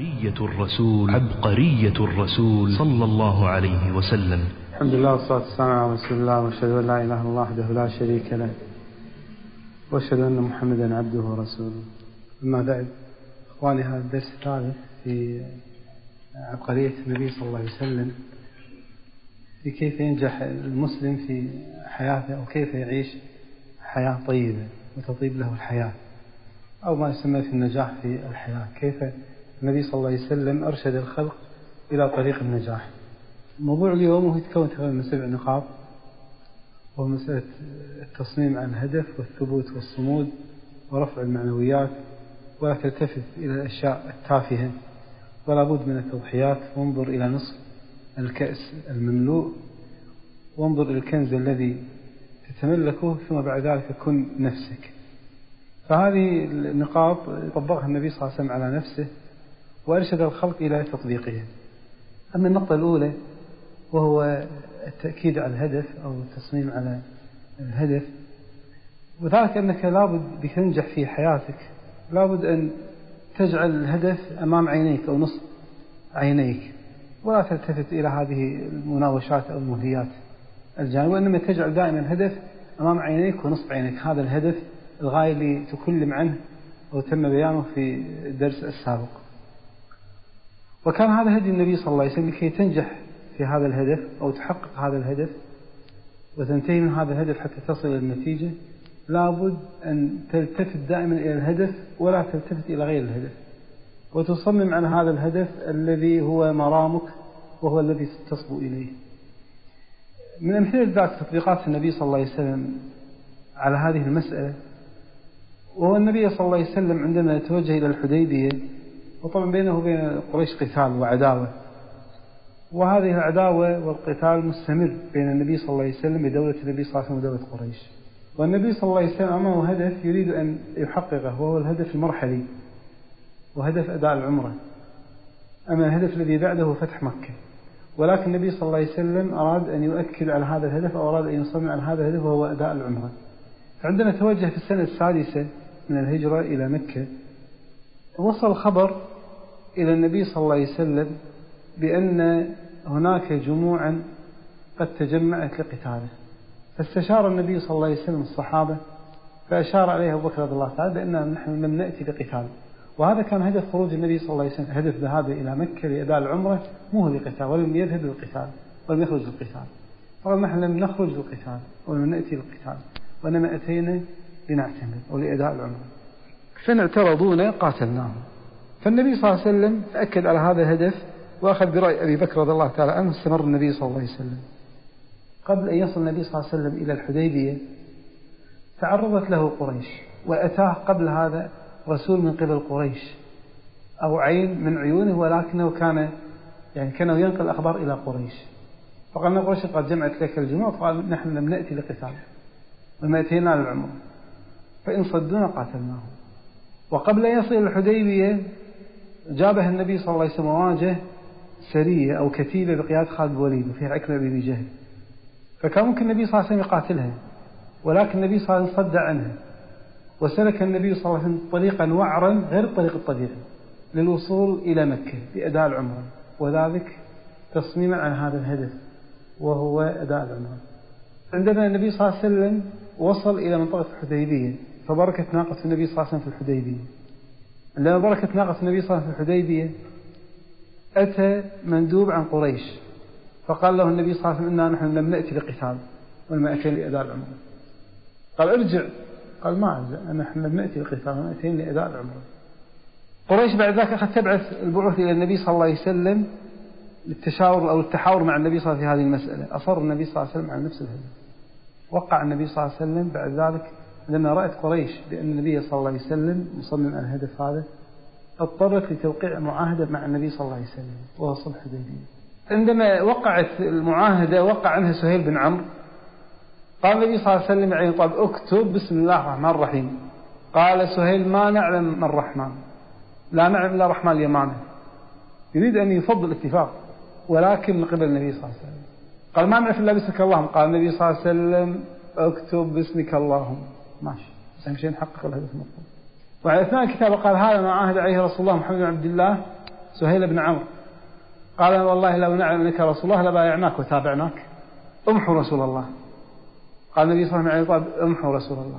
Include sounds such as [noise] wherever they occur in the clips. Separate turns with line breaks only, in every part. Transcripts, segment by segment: عبقرية الرسول عبقرية الرسول صلى الله عليه وسلم
الحمد لله والصلاة والسلام على رسول الله وأشهد أن لا إله إلا الله وحده لا شريك له وأشهد أن محمدا عبده ورسوله أما بعد إخواني هذا الدرس الثالث في عبقرية النبي صلى الله عليه وسلم في كيف ينجح المسلم في حياته أو كيف يعيش حياة طيبة وتطيب له الحياة أو ما يسمى في النجاح في الحياة كيف النبي صلى الله عليه وسلم أرشد الخلق إلى طريق النجاح موضوع اليوم هو يتكون تقريبا من سبع نقاط وهو مسألة التصميم عن الهدف والثبوت والصمود ورفع المعنويات ولا تلتفت إلى الأشياء التافهة ولا بد من التضحيات وانظر إلى نصف الكأس المملوء وانظر إلى الكنز الذي تتملكه ثم بعد ذلك كن نفسك فهذه النقاط طبقها النبي صلى الله عليه وسلم على نفسه وأرشد الخلق إلى تطبيقه أما النقطة الأولى وهو التأكيد على الهدف أو التصميم على الهدف وذلك أنك لابد بتنجح في حياتك لابد أن تجعل الهدف أمام عينيك أو نصف عينيك ولا تلتفت إلى هذه المناوشات أو المهليات الجانب وإنما تجعل دائما الهدف أمام عينيك ونصف عينيك هذا الهدف الغاية اللي تكلم عنه أو تم بيانه في الدرس السابق وكان هذا هدي النبي صلى الله عليه وسلم لكي تنجح في هذا الهدف أو تحقق هذا الهدف وتنتهي من هذا الهدف حتى تصل إلى النتيجة لابد أن تلتفت دائما إلى الهدف ولا تلتفت إلى غير الهدف وتصمم على هذا الهدف الذي هو مرامك وهو الذي تصبو إليه من أمثلة ذلك تطبيقات النبي صلى الله عليه وسلم على هذه المسألة وهو النبي صلى الله عليه وسلم عندما توجه إلى الحديبية وطبعا بينه وبين قريش قتال وعداوة وهذه العداوة والقتال مستمر بين النبي صلى الله عليه وسلم بدولة النبي صلى الله عليه وسلم ودولة قريش والنبي صلى الله عليه وسلم أمامه هدف يريد أن يحققه وهو الهدف المرحلي وهدف أداء العمرة أما الهدف الذي بعده هو فتح مكة ولكن النبي صلى الله عليه وسلم أراد أن يؤكد على هذا الهدف أو أراد أن يصمم على هذا الهدف وهو أداء العمرة عندما توجه في السنة السادسة من الهجرة إلى مكة وصل خبر إلى النبي صلى الله عليه وسلم بأن هناك جموعا قد تجمعت لقتاله فاستشار النبي صلى الله عليه وسلم الصحابة فأشار عليه أبو بكر رضي الله تعالى بأن نحن لم نأتي لقتاله وهذا كان هدف خروج النبي صلى الله عليه وسلم هدف ذهابه إلى مكة لأداء العمرة مو هو لقتال ولم يذهب للقتال ولم يخرج للقتال فقال نحن لم نخرج للقتال ولم نأتي للقتال وإنما أتينا لنعتمد ولأداء العمرة فإن اعترضونا قاتلناهم فالنبي صلى الله عليه وسلم تأكد على هذا الهدف وأخذ برأي أبي بكر رضي الله تعالى عنه استمر النبي صلى الله عليه وسلم قبل أن يصل النبي صلى الله عليه وسلم إلى الحديبية تعرضت له قريش وأتاه قبل هذا رسول من قبل قريش أو عين من عيونه ولكنه كان يعني كان ينقل الأخبار إلى قريش فقال قريش قد جمعت لك الجموع فقال نحن لم نأتي لقتال وما أتينا للعمر فإن صدونا قاتلناهم وقبل أن يصل الحديبية جابه النبي صلى الله عليه وسلم وواجه سرية أو كتيبة بقيادة خالد الوليد وفيها عكرمة بن جهل فكان ممكن النبي صلى الله عليه وسلم يقاتلها ولكن النبي صلى الله عليه وسلم صدع عنها وسلك النبي صلى الله عليه وسلم طريقا وعرا غير الطريق الطبيعي للوصول إلى مكة بأداء العمرة وذلك تصميما عن هذا الهدف وهو أداء العمرة عندما النبي صلى الله عليه وسلم وصل إلى منطقة الحديبية فبركت ناقة النبي صلى الله عليه وسلم في الحديبية لا بركة ناقة النبي صلى الله عليه وسلم في الحديبية أتى مندوب عن قريش فقال له النبي صلى الله عليه وسلم إنا نحن لم نأتي لقتال ولم أتي لأداء العمرة قال ارجع قال ما أرجع نحن لم نأتي لقتال ولم أتي لأداء العمرة قريش بعد ذلك أخذت تبعث البعوث إلى النبي صلى الله عليه وسلم للتشاور أو التحاور مع النبي صلى الله عليه وسلم في هذه المسألة أصر النبي صلى الله عليه وسلم على نفس الهدف وقع النبي صلى الله عليه وسلم بعد ذلك لما رأت قريش بأن النبي صلى الله عليه وسلم مصمم على الهدف هذا اضطرت لتوقيع معاهدة مع النبي صلى الله عليه وسلم وهو صلح حديبية عندما وقعت المعاهدة وقع عنها سهيل بن عمرو قال النبي صلى الله عليه وسلم يعني طب اكتب بسم الله الرحمن الرحيم قال سهيل ما نعلم من الرحمن لا نعلم الا رحمن اليمامي يريد ان يفضل الاتفاق ولكن من قبل النبي صلى الله عليه وسلم قال ما نعرف الا باسمك اللهم قال النبي صلى الله عليه وسلم اكتب باسمك اللهم ماشي بس اهم شيء نحقق الهدف المطلوب وعلى اثناء الكتابه قال هذا ما عاهد عليه رسول الله محمد بن عبد الله سهيل بن عمرو قال والله لو نعلم انك رسول الله لبايعناك وتابعناك امحو رسول الله قال النبي صلى الله عليه وسلم امحو رسول الله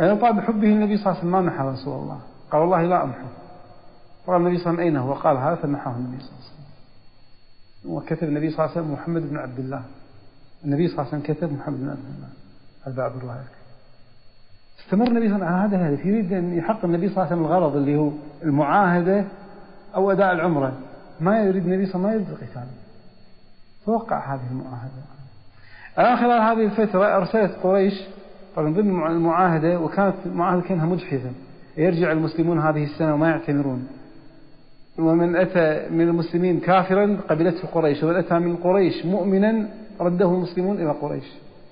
أي طاب حبه النبي صلى الله عليه وسلم ما محى رسول الله قال والله لا أمحو قال النبي صلى الله عليه وسلم أين هو قال هذا فمحاه النبي صلى الله عليه وسلم وكتب النبي صلى الله عليه وسلم محمد بن عبد الله النبي صلى الله عليه وسلم كتب محمد بن عبد الله الباب الوارد استمر النبي صلى الله عليه وسلم على هذا يريد أن يحق النبي صلى الله عليه وسلم الغرض اللي هو المعاهدة أو أداء العمرة ما يريد النبي صلى الله عليه وسلم ما يريد القتال توقع هذه المعاهدة الآن خلال هذه الفترة أرسلت قريش طبعا ضمن المعاهدة وكانت معاهدة كانها مجحفة يرجع المسلمون هذه السنة وما يعتمرون ومن أتى من المسلمين كافرا قبلته قريش ومن أتى من قريش مؤمنا رده المسلمون إلى قريش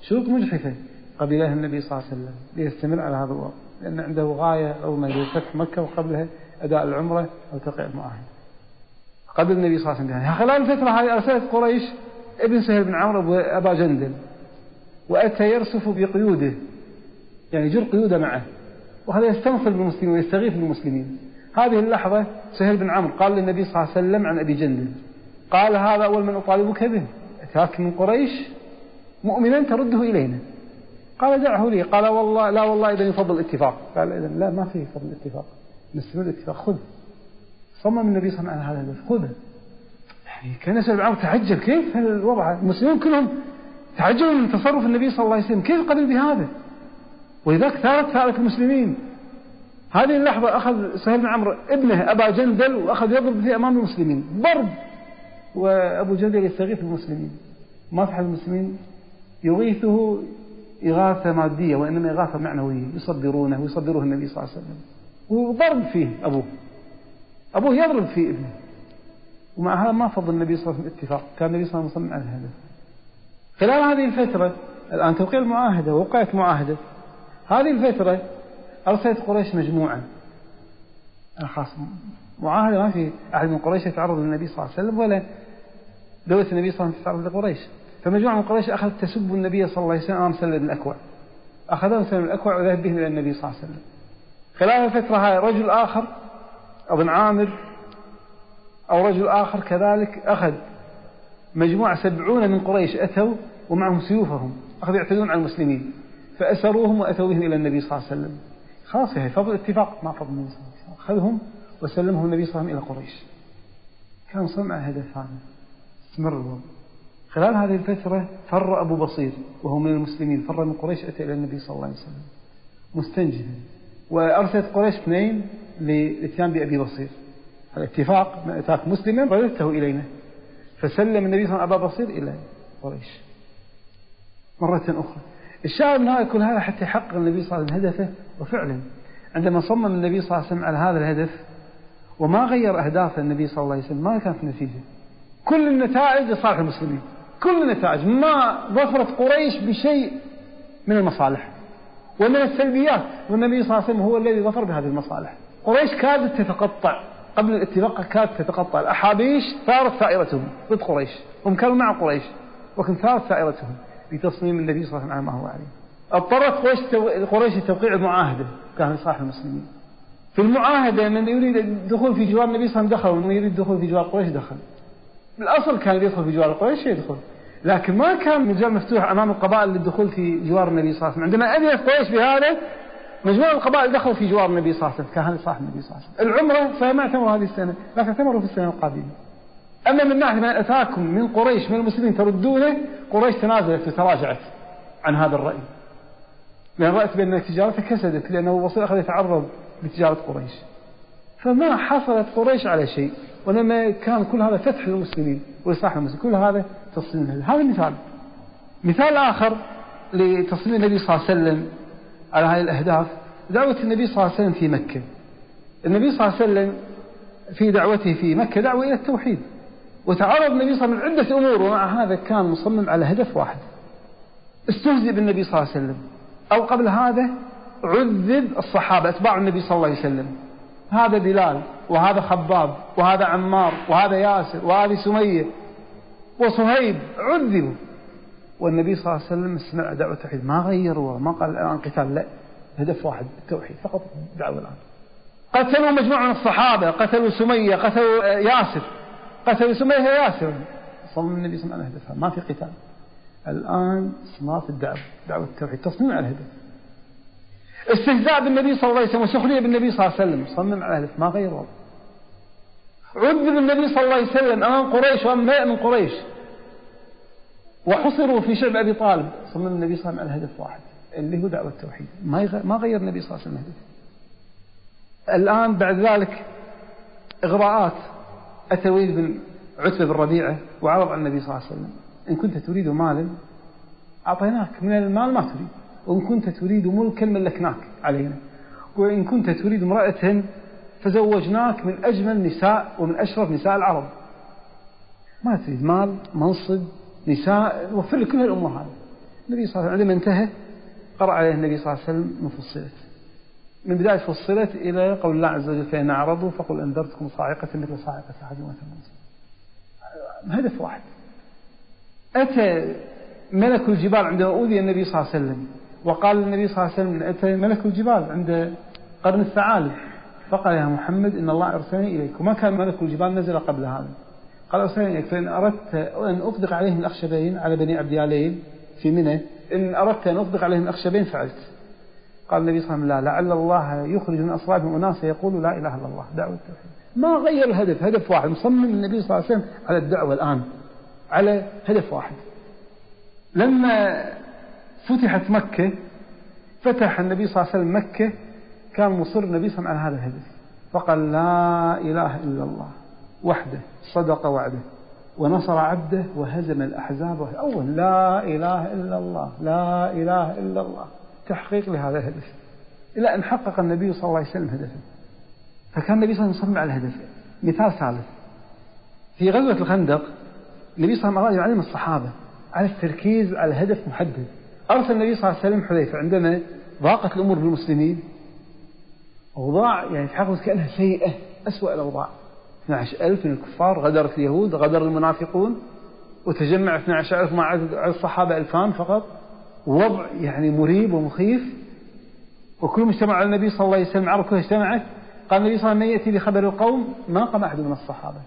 شروط مجحفة قبلها النبي صلى الله عليه وسلم ليستمر على هذا الوضع لأن عنده غاية أو ما فتح مكة وقبلها أداء العمرة أو تقيع قبل النبي صلى الله عليه وسلم خلال الفترة هذه أرسلت قريش ابن سهل بن عمرو أبا جندل وأتى يرسف بقيوده يعني جر قيوده معه وهذا يستنصر بالمسلمين ويستغيث بالمسلمين هذه اللحظة سهل بن عمرو قال للنبي صلى الله عليه وسلم عن أبي جندل قال هذا أول من أطالبك به أتاك من قريش مؤمنا ترده إلينا قال دعه لي قال والله لا والله إذا يفضل الاتفاق قال إذا لا ما في فضل الاتفاق نستمر الاتفاق خذه صمم النبي صلى الله عليه وسلم على هذا خذه يعني كان سبع عمر تعجب كيف الوضع المسلمين كلهم تعجبوا من تصرف النبي صلى الله عليه وسلم كيف قبل بهذا ولذلك ثارت ثارة المسلمين هذه اللحظة أخذ سهيل بن عمرو ابنه أبا جندل وأخذ يضرب في أمام المسلمين ضرب وأبو جندل يستغيث المسلمين ما في المسلمين يغيثه إغاثة مادية وإنما إغاثة معنوية يصدرونه ويصبروه النبي صلى الله عليه وسلم وضرب فيه أبوه أبوه يضرب في ابنه ومع هذا ما فضل النبي صلى الله عليه وسلم اتفاق كان النبي صلى الله عليه وسلم على هذا خلال هذه الفترة الآن توقيع المعاهدة وقعت معاهدة هذه الفترة أرسلت قريش مجموعة خاصة معاهدة ما في أحد من قريش يتعرض للنبي صلى الله عليه وسلم ولا دولة النبي صلى الله عليه وسلم تتعرض لقريش فمجموعة من قريش أخذت تسب النبي صلى الله عليه وسلم أمام سلم بن الأكوع أخذهم سلم بن الأكوع وذهب بهم إلى النبي صلى الله عليه وسلم خلال الفترة هاي رجل آخر أبن عامر أو رجل آخر كذلك أخذ مجموعة سبعون من قريش أتوا ومعهم سيوفهم أخذوا يعتدون على المسلمين فأسروهم وأتوا بهم إلى النبي صلى الله عليه وسلم خلاص هي فضل اتفاق مع فضل النبي صلى الله عليه وسلم أخذهم وسلمهم النبي صلى الله عليه وسلم إلى قريش كان صنع هدف ثاني استمر الوضع خلال هذه الفترة فر أبو بصير وهو من المسلمين فر من قريش أتى إلى النبي صلى الله عليه وسلم مستنجدا وأرسلت قريش اثنين للاتيان بأبي بصير الاتفاق أتاك مسلما رددته إلينا فسلم النبي صلى الله عليه وسلم أبا بصير إلى قريش مرة أخرى الشاعر من هذا كل هذا حتى يحقق النبي صلى الله عليه وسلم هدفه وفعلا عندما صمم النبي صلى الله عليه وسلم على هذا الهدف وما غير أهداف النبي صلى الله عليه وسلم ما كانت النتيجة كل النتائج لصالح المسلمين كل النتائج ما ظفرت قريش بشيء من المصالح ومن السلبيات والنبي صلى الله عليه وسلم هو الذي ظفر بهذه المصالح قريش كادت تتقطع قبل الاتفاق كادت تتقطع الأحابيش ثارت ثائرتهم ضد قريش هم كانوا مع قريش ولكن ثارت ثائرتهم بتصميم النبي صلى الله عليه وسلم على ما هو عليه اضطرت قريش قريش لتوقيع المعاهدة كان صاحب المسلمين في المعاهدة من يريد الدخول في جوار النبي صلى الله عليه وسلم دخل ومن يريد الدخول في جوار قريش دخل بالأصل كان يدخل في جوار قريش يدخل لكن ما كان مجال مفتوح أمام القبائل للدخول في جوار النبي صلى الله عليه وسلم عندما أذنت قريش بهذا مجموعة القبائل دخلوا في جوار النبي صلى الله عليه وسلم كان صاحب النبي صلى الله عليه وسلم العمرة فما اعتمروا هذه السنة لكن اعتمروا في السنة القادمة أما من ناحية ما أتاكم من قريش من المسلمين تردونه قريش تنازلت وتراجعت عن هذا الرأي لأن رأت بأن تجارته كسدت لأنه وصل أخذ يتعرض لتجارة قريش فما حصلت قريش على شيء ولما كان كل هذا فتح للمسلمين وإصلاح المسلمين كل هذا تصميم هذا مثال مثال آخر لتصميم النبي صلى الله عليه وسلم على هذه الأهداف دعوة النبي صلى الله عليه وسلم في مكة النبي صلى الله عليه وسلم في دعوته في مكة دعوة إلى التوحيد وتعرض النبي صلى الله عليه وسلم عدة أمور ومع هذا كان مصمم على هدف واحد استهزئ بالنبي صلى الله عليه وسلم أو قبل هذا عذب الصحابة أتباع النبي صلى الله عليه وسلم هذا بلال وهذا خباب وهذا عمار وهذا ياسر وهذه سمية وصهيب عذبوا والنبي صلى الله عليه وسلم سمع دعوة التوحيد ما غيروا ما قال الآن قتال لا هدف واحد التوحيد فقط دعوة الآن قتلوا مجموعة من الصحابة قتلوا سمية قتلوا ياسر قتلوا سمية ياسر صلى النبي صلى الله عليه وسلم هدفها ما في قتال الآن صناعة الدعوة دعوة التوحيد تصنيع الهدف استهزاء بالنبي صلى الله عليه وسلم وسخرية بالنبي صلى الله عليه وسلم صمم على الهدف ما غيره عذب النبي صلى الله عليه وسلم أمام قريش وأمام من قريش وحصروا في شعب أبي طالب صمم النبي صلى الله عليه وسلم على هدف واحد اللي هو دعوة التوحيد ما ما غير النبي صلى الله عليه وسلم هدفه الآن بعد ذلك إغراءات أتويل بن عتبة بن ربيعة وعرض على النبي صلى الله عليه وسلم إن كنت تريد مالا أعطيناك من المال ما تريد وإن كنت تريد ملكا ملكناك علينا وإن كنت تريد امرأة فزوجناك من أجمل نساء ومن أشرف نساء العرب ما تريد مال منصب نساء وفر لك كل هذه النبي صلى الله عليه وسلم عندما انتهى قرأ عليه النبي صلى الله عليه وسلم من فصلت من بداية فصلت إلى قول الله عز وجل فإن أعرضوا فقل أنذرتكم صاعقة مثل صاعقة عاد وثمود هدف واحد أتى ملك الجبال عندما أوذي النبي صلى الله عليه وسلم وقال النبي صلى الله عليه وسلم أتى ملك الجبال عند قرن الثعالب فقال يا محمد إن الله أرسلني إليك وما كان ملك الجبال نزل قبل هذا قال أرسلني إليك فإن أردت أن أطلق عليهم الأخشبين على بني عبديالين في منى إن أردت أن أطلق عليهم الأخشبين فعلت قال النبي صلى الله عليه وسلم لا لعل الله يخرج من أصلابهم أناسا يقول لا إله إلا الله دعوة التوحيد ما غير الهدف هدف واحد مصمم النبي صلى الله عليه وسلم على الدعوة الآن على هدف واحد لما فتحت مكة فتح النبي صلى الله عليه وسلم مكة كان مصر النبي صلى الله عليه وسلم على هذا الهدف فقال لا إله إلا الله وحده صدق وعده ونصر عبده وهزم الأحزاب أول لا إله إلا الله لا إله إلا الله تحقيق لهذا الهدف إلى أن حقق النبي صلى الله عليه وسلم هدفه فكان النبي صلى الله عليه وسلم على الهدف مثال ثالث في غزوة الخندق النبي صلى الله عليه وسلم أراد يعلم الصحابة على التركيز على هدف محدد أرسل النبي صلى الله عليه وسلم حذيفة عندما ضاقت الأمور بالمسلمين أوضاع يعني تحقق كأنها سيئة أسوأ الأوضاع 12000 من الكفار غدرت اليهود غدر المنافقون وتجمع 12000 مع الصحابة 2000 فقط وضع يعني مريب ومخيف وكل مجتمع على النبي صلى الله عليه وسلم عرب كلها اجتمعت قال النبي صلى الله عليه وسلم من يأتي بخبر القوم ما قام أحد من الصحابة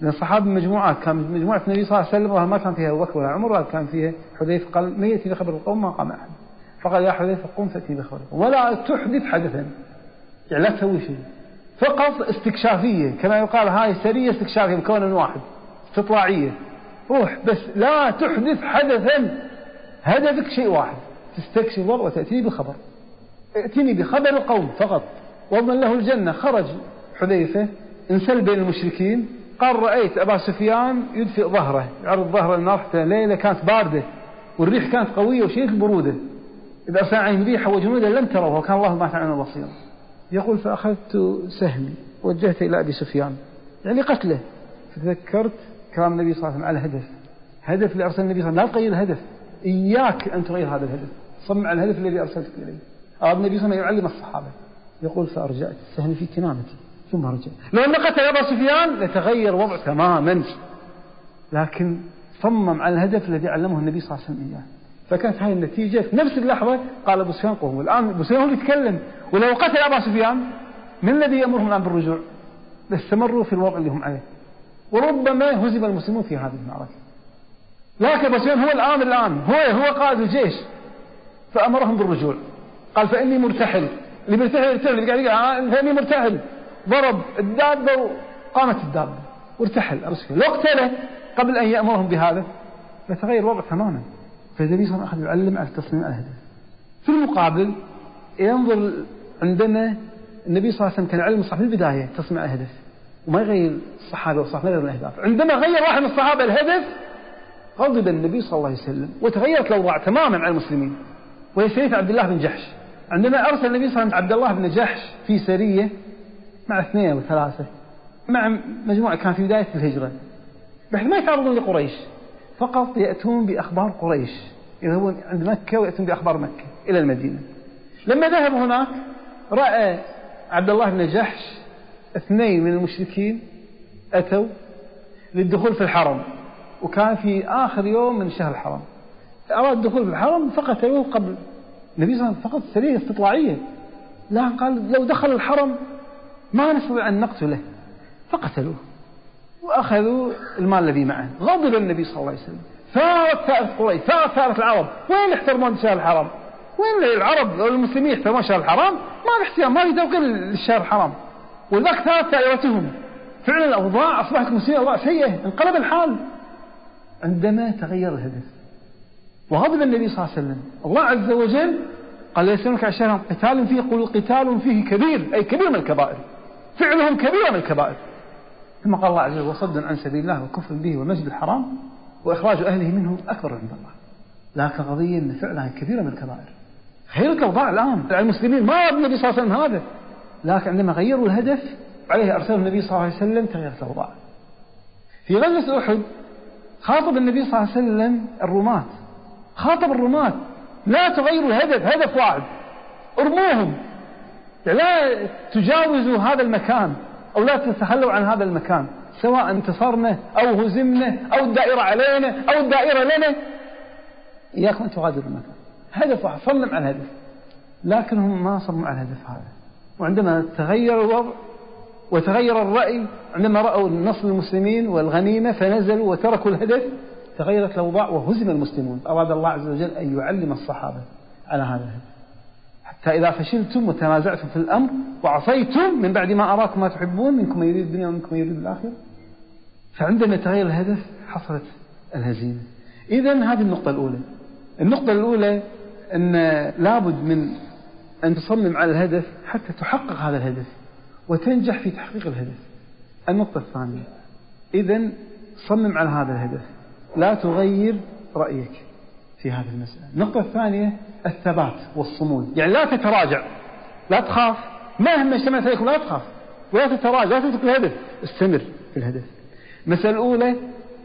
لأن الصحابة مجموعات كان مجموعة النبي صلى الله عليه وسلم ما كان فيها أبو بكر ولا عمر ولا كان فيها حذيفة قال من يأتي بخبر القوم ما قام أحد فقال يا حذيفة قم فأتي بخبر ولا تحدث حدثا يعني لا تسوي شيء فقط استكشافية كما يقال هاي سرية استكشافية مكون واحد استطلاعية روح بس لا تحدث حدثا هدفك شيء واحد تستكشف الوضع وتأتيني بخبر ائتني بخبر القوم فقط واضمن له الجنة خرج حذيفة انسل بين المشركين قال رأيت أبا سفيان يدفئ ظهره يعرض ظهره للنار حتى ليلة كانت باردة والريح كانت قوية وشيء البرودة إذا أرسل عليهم ريحة وجنودا لم تروها وكان الله ما تعلم بصيرا يقول فأخذت سهمي وجهت إلى أبي سفيان يعني قتله فتذكرت كلام النبي صلى الله عليه وسلم على الهدف هدف اللي أرسل النبي صلى الله عليه وسلم لا تغير الهدف إياك أن تغير هذا الهدف صم على الهدف الذي أرسلتك إليه أراد النبي صلى الله عليه وسلم يعلم الصحابة يقول فأرجعت السهم في كنانتي ثم رجع لو أن قتل أبا سفيان لتغير وضع تماما لكن صمم على الهدف الذي علمه النبي صلى الله عليه وسلم إياه فكانت هاي النتيجة في نفس اللحظة قال أبو سفيان قوموا الآن أبو سفيان هو يتكلم ولو قتل أبا سفيان من الذي يأمرهم الآن بالرجوع لاستمروا في الوضع اللي هم عليه وربما هزم المسلمون في هذه المعركة لكن أبو سفيان هو الآن الآن هو هو قائد الجيش فأمرهم بالرجوع قال فإني مرتحل اللي بيرتحل يرتحل اللي قاعد يقول آه، فإني مرتحل ضرب الدابة وقامت الدابة وارتحل أبو سفيان لو اقتله قبل أن يأمرهم بهذا لتغير الوضع تماما فالنبي صلى الله عليه وسلم أخذ يعلم على التصميم الهدف في المقابل ينظر عندما النبي صلى الله عليه وسلم كان علم الصحابة من البداية تصنع الهدف وما يغير الصحابة والصحابة ما يغير الأهداف عندما غير واحد من الصحابة الهدف غضب النبي صلى الله عليه وسلم وتغيرت الأوضاع تماما على المسلمين وهي سرية عبد الله بن جحش عندما أرسل النبي صلى الله عليه وسلم عبد الله بن جحش في سرية مع اثنين وثلاثة مع مجموعة كان في بداية الهجرة بحيث ما يتعرضون لقريش فقط يأتون بأخبار قريش يذهبون عند مكة ويأتون بأخبار مكة إلى المدينة لما ذهبوا هناك رأى عبد الله بن جحش اثنين من المشركين أتوا للدخول في الحرم وكان في آخر يوم من شهر الحرم أراد الدخول في الحرم فقتلوه أيوه قبل النبي صلى الله عليه وسلم فقط سرية استطلاعية لا قال لو دخل الحرم ما نستطيع أن نقتله فقتلوه وأخذوا المال الذي معه غضب النبي صلى الله عليه وسلم ثارت ثارة قريش ثارت ثارة العرب وين يحترمون شهر الحرم وين العرب والمسلمين يحترمون الشهر الحرام ما في احترام ما في توقير للشهر الحرام ولذلك ثلاث دائرتهم. فعلا الاوضاع اصبحت مسيئه اوضاع سيئه انقلب الحال عندما تغير الهدف وغضب النبي صلى الله عليه وسلم الله عز وجل قال لا يسلمك على الشهر قتال فيه قل قتال فيه كبير أي كبير من الكبائر فعلهم كبير من الكبائر ثم قال الله عز وجل وصد عن سبيل الله وكفر به والمسجد الحرام وإخراج أهله منه أكبر عند الله لكن قضية أن فعلها كبيرة من الكبائر غير الأوضاع الآن على المسلمين ما عاد النبي صلى الله عليه وسلم هذا لكن عندما غيروا الهدف عليه أرسل النبي صلى الله عليه وسلم تغيرت الأوضاع في غزوة أحد خاطب النبي صلى الله عليه وسلم الرماة خاطب الرماة لا تغيروا الهدف هدف واحد ارموهم لا تجاوزوا هذا المكان أو لا تتخلوا عن هذا المكان سواء انتصرنا أو هزمنا أو الدائرة علينا أو الدائرة لنا إياكم أن تغادروا المكان هدف واحد صمم على هدف لكنهم ما صمموا على الهدف هذا وعندما تغير الوضع وتغير الرأي عندما رأوا النصر المسلمين والغنيمة فنزلوا وتركوا الهدف تغيرت الأوضاع وهزم المسلمون أراد الله عز وجل أن يعلم الصحابة على هذا الهدف حتى إذا فشلتم وتنازعتم في الأمر وعصيتم من بعد ما أراكم ما تحبون منكم من يريد الدنيا ومنكم من يريد الآخرة فعندما تغير الهدف حصلت الهزيمة إذا هذه النقطة الأولى النقطة الأولى أن لابد من أن تصمم على الهدف حتى تحقق هذا الهدف وتنجح في تحقيق الهدف النقطة الثانية إذا صمم على هذا الهدف لا تغير رأيك في هذه المسألة النقطة الثانية الثبات والصمود يعني لا تتراجع لا تخاف مهما اجتمعت عليكم لا تخاف ولا تتراجع لا تترك الهدف استمر في الهدف المسألة الأولى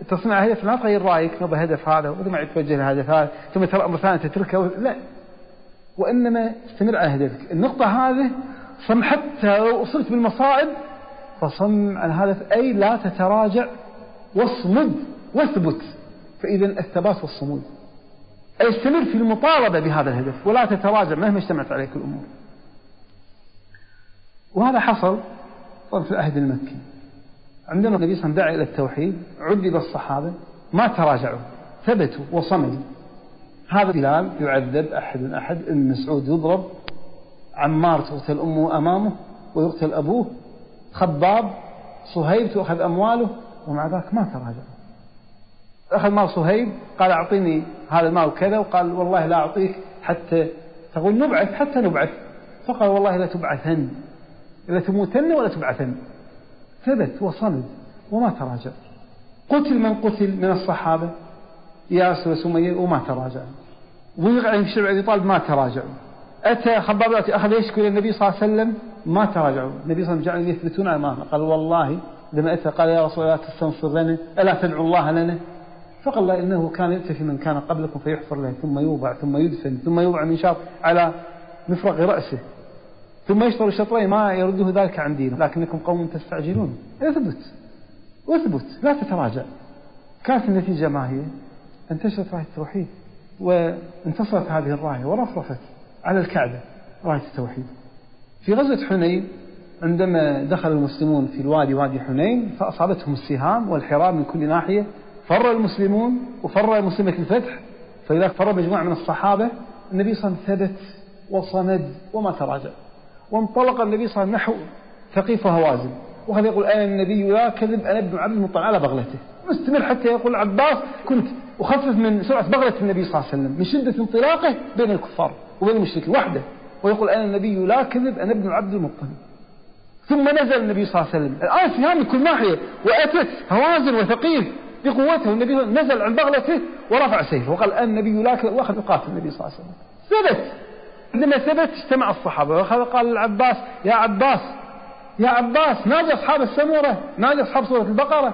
تصنع هدف لا تغير رايك نبى هدف هذا وما ما يتوجه لهدف هذا ثم ترى امر ثاني تتركه لا وانما استمر على هدفك النقطه هذه صم حتى لو اصبت بالمصائب فصم عن هذا اي لا تتراجع واصمد واثبت فاذا الثبات والصمود اي استمر في المطالبه بهذا الهدف ولا تتراجع مهما اجتمعت عليك الامور وهذا حصل في العهد المكي عندما النبي صلى الله عليه وسلم دعا إلى التوحيد عذب الصحابة ما تراجعوا ثبتوا وصمدوا هذا بلال يعذب أحد أحد ابن مسعود يضرب عمار تقتل أمه أمامه ويقتل أبوه خباب صهيب تؤخذ أمواله ومع ذلك ما تراجع أخذ مال صهيب قال أعطيني هذا المال كذا وقال والله لا أعطيك حتى تقول نبعث حتى نبعث فقال والله لا تبعثن لا تموتن ولا تبعثن ثبت وصلب وما تراجع قتل من قتل من الصحابة ياس وسمية وما تراجع وقع في شبع أبي طالب ما تراجعوا أتى خباب أخذ يشكو إلى النبي صلى الله عليه وسلم ما تراجعوا النبي صلى الله عليه وسلم يثبتون أمامه قال والله لما أتى قال يا رسول الله تستنصر لنا ألا تدعو الله لنا فقال الله إنه كان في من كان قبلكم فيحفر له ثم يوضع ثم يدفن ثم يوضع شاط على مفرغ رأسه ثم يشطر الشطرين ما يرده ذلك عن دينه لكنكم قوم تستعجلون اثبت إيه واثبت إيه لا تتراجع كانت النتيجة ما هي انتشرت راية التوحيد وانتصرت هذه الراية ورفرفت على الكعبة راية التوحيد في غزوة حنين عندما دخل المسلمون في الوادي وادي حنين فأصابتهم السهام والحرام من كل ناحية فر المسلمون وفر مسلمة الفتح فلذلك فر مجموعة من الصحابة النبي صلى الله عليه وسلم ثبت وصمد وما تراجع وانطلق النبي صلى الله عليه وسلم نحو ثقيف وهوازن وهذا يقول أنا النبي لا كذب أنا ابن عبد المطلب على بغلته مستمر حتى يقول عباس كنت أخفف من سرعة بغلة النبي صلى الله عليه وسلم من شدة انطلاقه بين الكفار وبين المشركين وحده ويقول أنا النبي لا كذب أنا ابن عبد المطلب ثم نزل النبي صلى الله عليه وسلم الآن في من كل ناحية وأتت هوازن وثقيف بقوته النبي نزل عن بغلته ورفع سيفه وقال أنا النبي لا كذب وأخذ يقاتل النبي صلى الله عليه وسلم ثبت عندما ثبت اجتمع الصحابة وأخذ قال العباس يا عباس يا عباس نادي أصحاب السمرة نادي أصحاب سورة البقرة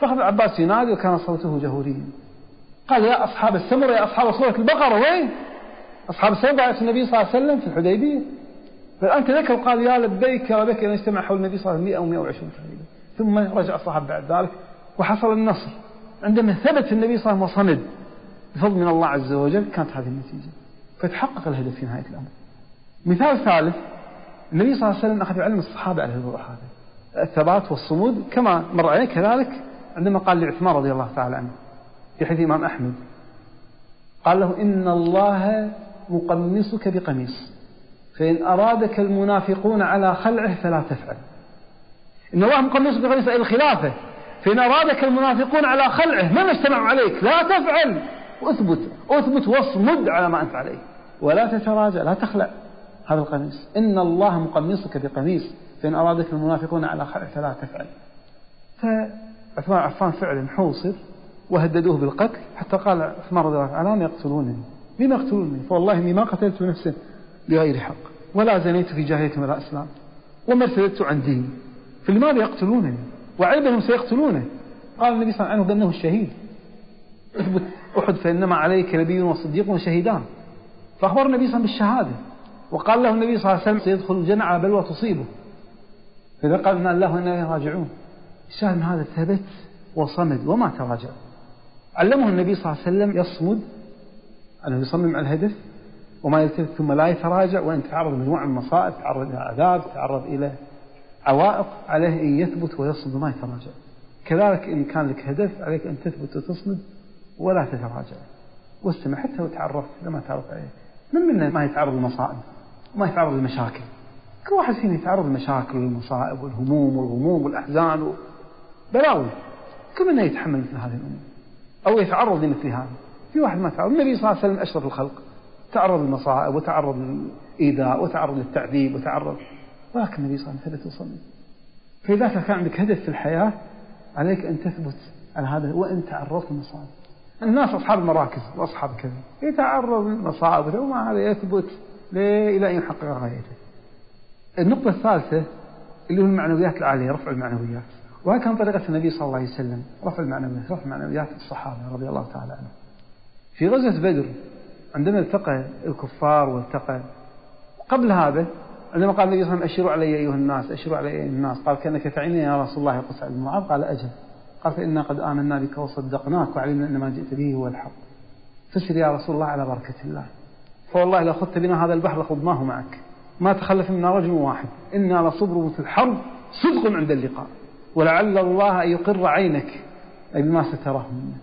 فأخذ العباس ينادي وكان صوته جهوريا قال يا أصحاب السمرة يا أصحاب سورة البقرة وين أصحاب السمرة بعث النبي صلى الله عليه وسلم في الحديبية فالآن تذكر قال يا لبيك يا لبيك أن اجتمع حول النبي صلى الله عليه وسلم 100 أو 120 تقريبا ثم رجع الصحابة بعد ذلك وحصل النصر عندما ثبت النبي صلى الله عليه وسلم وصمد بفضل من الله عز وجل كانت هذه النتيجة فتحقق الهدف في نهاية الأمر مثال ثالث النبي صلى الله عليه وسلم أخذ علم الصحابة على الوضع هذا الثبات والصمود كما مر عليه كذلك عندما قال لعثمان رضي الله تعالى عنه في حديث الإمام أحمد قال له إن الله مقمصك بقميص فإن أرادك المنافقون على خلعه فلا تفعل إن الله مقمصك بقميص أي الخلافة فإن أرادك المنافقون على خلعه من اجتمعوا عليك لا تفعل واثبت اثبت واصمد على ما انت عليه ولا تتراجع لا تخلع هذا القميص ان الله مقمصك بقميص فان ارادك المنافقون على خلع فلا تفعل فعثمان عفان فعلا حوصر وهددوه بالقتل حتى قال عثمان رضي الله عنه يقتلونني لم يقتلونني فوالله اني ما قتلت نفسا بغير حق ولا زنيت في جاهليه ولا اسلام وما ارتدت عن ديني فلماذا يقتلونني وعيبهم سيقتلونه قال النبي صلى الله عليه وسلم بانه الشهيد اثبت أحد فإنما عليك نبي وصديق وشهيدان فأخبر النبي صلى الله عليه وسلم بالشهادة وقال له النبي صلى الله عليه وسلم سيدخل الجنة على بلوى تصيبه فإذا قال إنا له وإنا إليه راجعون الشاهد من هذا ثبت وصمد وما تراجع علمه النبي صلى الله عليه وسلم يصمد أنه يصمم على الهدف وما يلتفت ثم لا يتراجع وإن تعرض لمجموعة من المصائب تعرض إلى عذاب تعرض إلى عوائق عليه أن يثبت ويصمد وما يتراجع كذلك إن كان لك هدف عليك أن تثبت وتصمد ولا تتراجع واستمع حتى لو تعرضت لما تعرف تعرضت عليه من منا ما يتعرض لمصائب وما يتعرض لمشاكل كل واحد فينا يتعرض لمشاكل والمصائب والهموم والغموم والأحزان بلاوي كل منا يتحمل مثل هذه الأمور أو يتعرض لمثل هذا في واحد ما تعرض النبي صلى الله عليه وسلم أشرف الخلق تعرض للمصائب وتعرض للإيذاء وتعرض للتعذيب وتعرض ولكن النبي صلى الله عليه وسلم ثبت وصلي فإذا كان عندك هدف في الحياة عليك أن تثبت على هذا وإن تعرضت للمصائب الناس أصحاب المراكز وأصحاب كذا يتعرض لمصائب وما هذا يثبت إلى أن يحقق غايته النقطة الثالثة اللي هو المعنويات العالية رفع المعنويات وهذا كان طريقة النبي صلى الله عليه وسلم رفع المعنويات رفع معنويات الصحابة رضي الله تعالى عنهم في غزوة بدر عندما التقى الكفار والتقى قبل هذا عندما قال النبي صلى الله عليه وسلم أشيروا علي أيها الناس أشيروا علي أيها الناس قال كأنك تعينني يا رسول الله قصع المعاذ قال أجل قال فإنا قد آمنا بك وصدقناك وعلمنا أن ما جئت به هو الحق فسر يا رسول الله على بركة الله فوالله لو خدت بنا هذا البحر لخضناه معك ما تخلف منا رجل واحد إنا لصبر في الحرب صدق عند اللقاء ولعل الله أن يقر عينك أي بما ستراه منه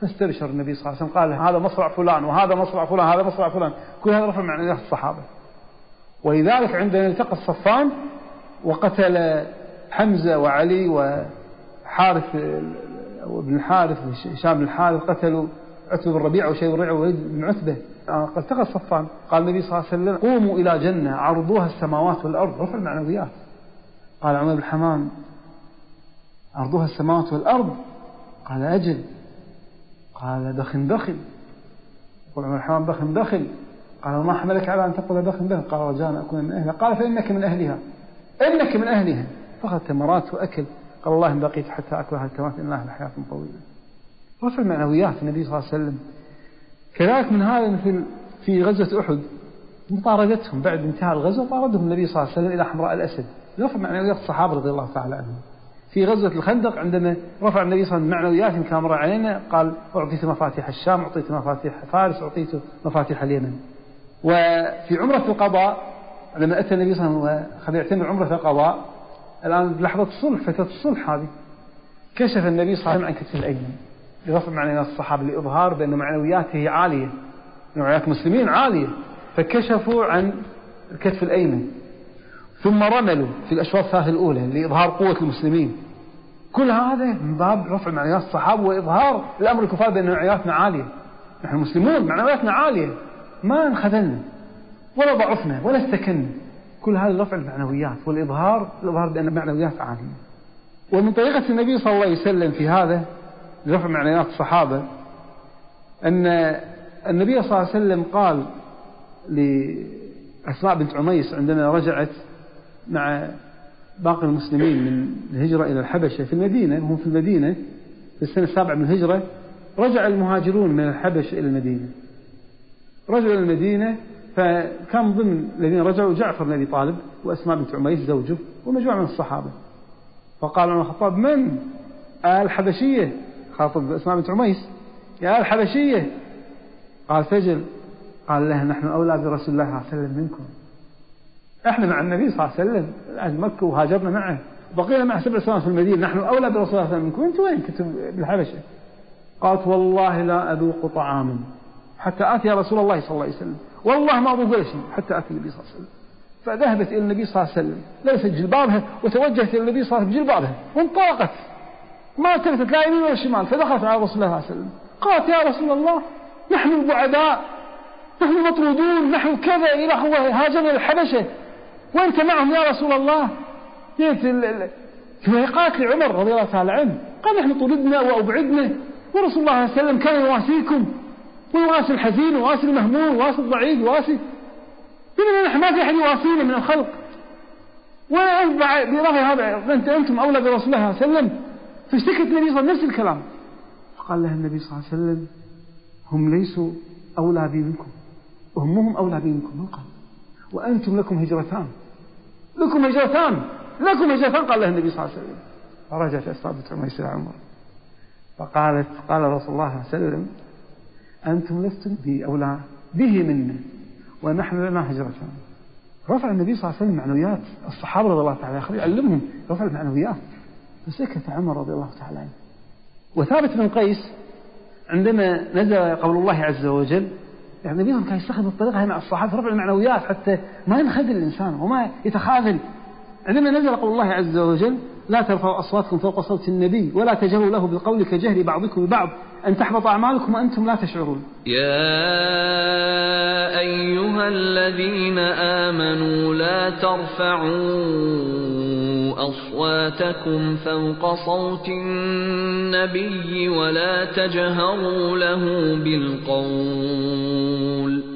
فاستبشر النبي صلى الله عليه وسلم قال هذا مصرع فلان وهذا مصرع فلان هذا مصرع فلان كل هذا رفع معنى الصحابة ولذلك عندما التقى الصفان وقتل حمزة وعلي و حارث ابن الحارث هشام بن الحارث قتلوا عتبة بن ربيعة وشيب بن ربيعة ووليد بن عتبة آه، التقى الصفان قال النبي صلى الله عليه وسلم قوموا إلى جنة عرضوها السماوات والأرض رفع المعنويات قال عمر بن الحمام عرضوها السماوات والأرض قال أجل قال دخن دخن يقول عمر الحمام دخن دخن قال وما حملك على أن تقول دخن دخن قال رجاء أكون من أهلها قال فإنك من أهلها إنك من أهلها فاخذ ثمرات وأكل قال الله إن بقيت حتى أكره الكواكب إن لها حياة طويلة رفع معنويات النبي صلى الله عليه وسلم كذلك من هذا مثل في غزوة أحد مطاردتهم بعد انتهاء الغزو طاردهم النبي صلى الله عليه وسلم إلى حمراء الأسد رفع معنويات الصحابة رضي الله تعالى عنهم في غزوة الخندق عندما رفع النبي صلى الله عليه وسلم معنويات كامرة علينا قال أعطيت مفاتيح الشام أعطيت مفاتيح فارس أعطيت مفاتيح اليمن
وفي
عمرة القضاء لما أتى النبي صلى الله عليه وسلم وخذ يعتمر عمرة القضاء الآن لحظة الصلح فترة الصلح هذه كشف النبي صلى الله عليه وسلم عن كتف الأيمن لرفع معنويات الصحابة لإظهار بأن معنوياته عالية معنويات المسلمين عالية فكشفوا عن الكتف الأيمن ثم رملوا في الأشواط الثلاثة الأولى لإظهار قوة المسلمين كل هذا من باب رفع معنويات الصحابة وإظهار الأمر الكفار بأن معنوياتنا عالية نحن مسلمون معنوياتنا عالية ما انخذلنا ولا ضعفنا ولا استكنا كل هذا رفع المعنويات والإظهار الإظهار بأن المعنويات عالية ومن طريقة النبي صلى الله عليه وسلم في هذا رفع معنويات الصحابة أن النبي صلى الله عليه وسلم قال لأسماء بنت عميس عندما رجعت مع باقي المسلمين من الهجرة إلى الحبشة في المدينة هم في المدينة في السنة السابعة من الهجرة رجع المهاجرون من الحبشة إلى المدينة رجعوا إلى المدينة فكان ضمن الذين رجعوا جعفر بن أبي طالب وأسماء بنت عميس زوجه ومجموعة من الصحابة فقال عمر الخطاب من آل حبشية خاطب أسماء بنت عميس يا آل حبشية قال سجل قال له نحن أولى برسول الله صلى الله عليه وسلم منكم احنا مع النبي صلى الله عليه وسلم اهل مكه وهاجرنا معه بقينا مع سبع سنوات في المدينه نحن اولى برسول الله صلى الله عليه وسلم منكم انتم وين كنتم بالحبشه؟ قالت والله لا اذوق طعاما حتى اتي رسول الله صلى الله عليه وسلم والله ما أبو شيء حتى أتى النبي صلى الله عليه وسلم فذهبت إلى النبي صلى الله عليه وسلم ليست جلبابها وتوجهت إلى النبي صلى الله عليه وسلم بجلبابها وانطلقت ما التفتت لا يمين ولا شمال فدخلت على رسول الله صلى الله عليه وسلم قالت يا رسول الله نحن البعداء نحن مطرودون نحن كذا إلى آخره هاجرنا الحبشة وأنت معهم يا رسول الله جئت قالت لعمر رضي الله تعالى عنه قال نحن طردنا وأبعدنا ورسول الله صلى الله عليه وسلم كان يواسيكم ويواصي الحزين وواصي المهموم وواصي الضعيف وواصي بينما نحن ما في أحد يواصينا من الخلق ولا وأوضع برغي هذا أنت أنتم أولى برسول الله صلى الله عليه وسلم فاشتكت النبي صلى الله عليه وسلم نفس الكلام فقال لها النبي صلى الله عليه وسلم هم ليسوا أولى بي منكم هم أولى بي منكم من قال وأنتم لكم هجرتان لكم هجرتان لكم هجرتان قال لها النبي صلى الله عليه وسلم فرجعت أصابت عميس عمر فقالت قال رسول الله صلى الله عليه وسلم أنتم لستم بأولى به منا ونحن لنا هجرة رفع النبي صلى الله عليه وسلم معنويات الصحابة رضي الله تعالى عنهم يعلمهم رفع المعنويات فسكت عمر رضي الله تعالى عنه وثابت بن قيس عندما نزل قول الله عز وجل يعني النبي كان يستخدم الطريقة هنا الصحابة رفع المعنويات حتى ما ينخذل الإنسان وما يتخاذل عندما نزل قول الله عز وجل لا ترفعوا أصواتكم فوق صوت النبي ولا تجهروا له بالقول كجهر بعضكم ببعض أن تحبط أعمالكم وأنتم لا تشعرون
يا أيها الذين آمنوا لا ترفعوا أصواتكم فوق صوت النبي ولا تجهروا له بالقول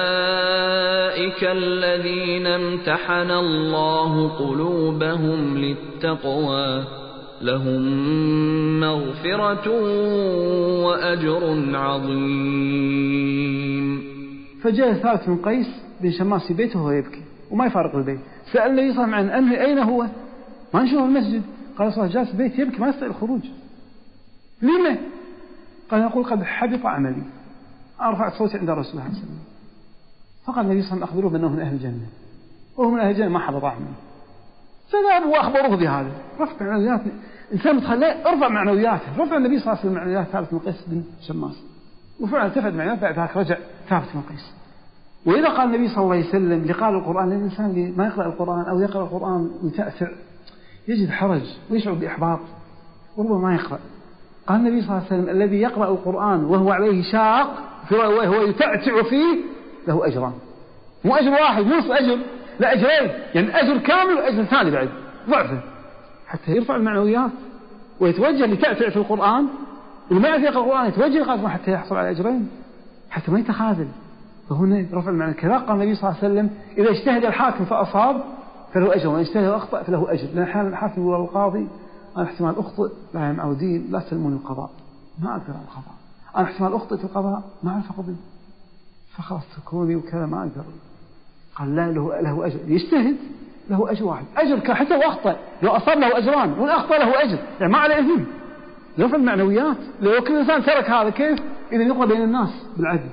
الذين امتحن الله قلوبهم للتقوى لهم مغفرة وأجر عظيم فجاء ثابت بن قيس بن شماس في بيته وهو يبكي
وما يفارق البيت سأل النبي صلى الله عليه وسلم عن أين هو ما نشوفه المسجد قال صلى الله عليه وسلم جالس يبكي ما يستطيع الخروج لما قال يقول قد حبط عملي أرفع صوتي عند رسول الله صلى الله عليه وسلم فقال النبي صلى الله عليه وسلم أخبروه بأنه من أهل الجنة وهو من أهل الجنة ما حد ضاع منه فذهبوا وأخبروه بهذا رفع معنويات إنسان متخلى ارفع معنوياته رفع النبي صلى الله عليه وسلم معنويات ثابت بن قيس بن شماس وفعلا التفت معنويات بعد ذلك رجع ثابت بن قيس وإذا قال النبي صلى الله عليه وسلم لقال القرآن للإنسان اللي ما يقرأ القرآن أو يقرأ القرآن متأثر يجد حرج ويشعر بإحباط وربما ما يقرأ قال النبي صلى الله عليه وسلم الذي يقرأ القرآن وهو عليه شاق وهو يتعتع فيه له أجران مو أجر واحد نص أجر لا أجرين يعني أجر كامل وأجر ثاني بعد ضعفه حتى يرفع المعنويات ويتوجه لتعتع في القرآن والمعرفة في القرآن يتوجه لقراءة حتى يحصل على أجرين حتى ما يتخاذل فهنا رفع المعنى كذا قال النبي صلى الله عليه وسلم إذا اجتهد الحاكم فأصاب فله أجر وإن اجتهد وأخطأ فله أجر لأن أحيانا الحاكم هو القاضي أنا احتمال أخطئ لا يا معودين لا تسلموني القضاء ما أقدر على القضاء أنا احتمال أخطئ في القضاء ما أعرف أقضي فخلاص تكوني وكذا ما أقدر قال لا له له أجر يجتهد له أجر واحد أجر كان حتى لو أخطأ لو أصاب له أجران أخطأ له أجر يعني ما عليه إثم لو في المعنويات لو كل إنسان ترك هذا كيف إذا يقضى بين الناس بالعدل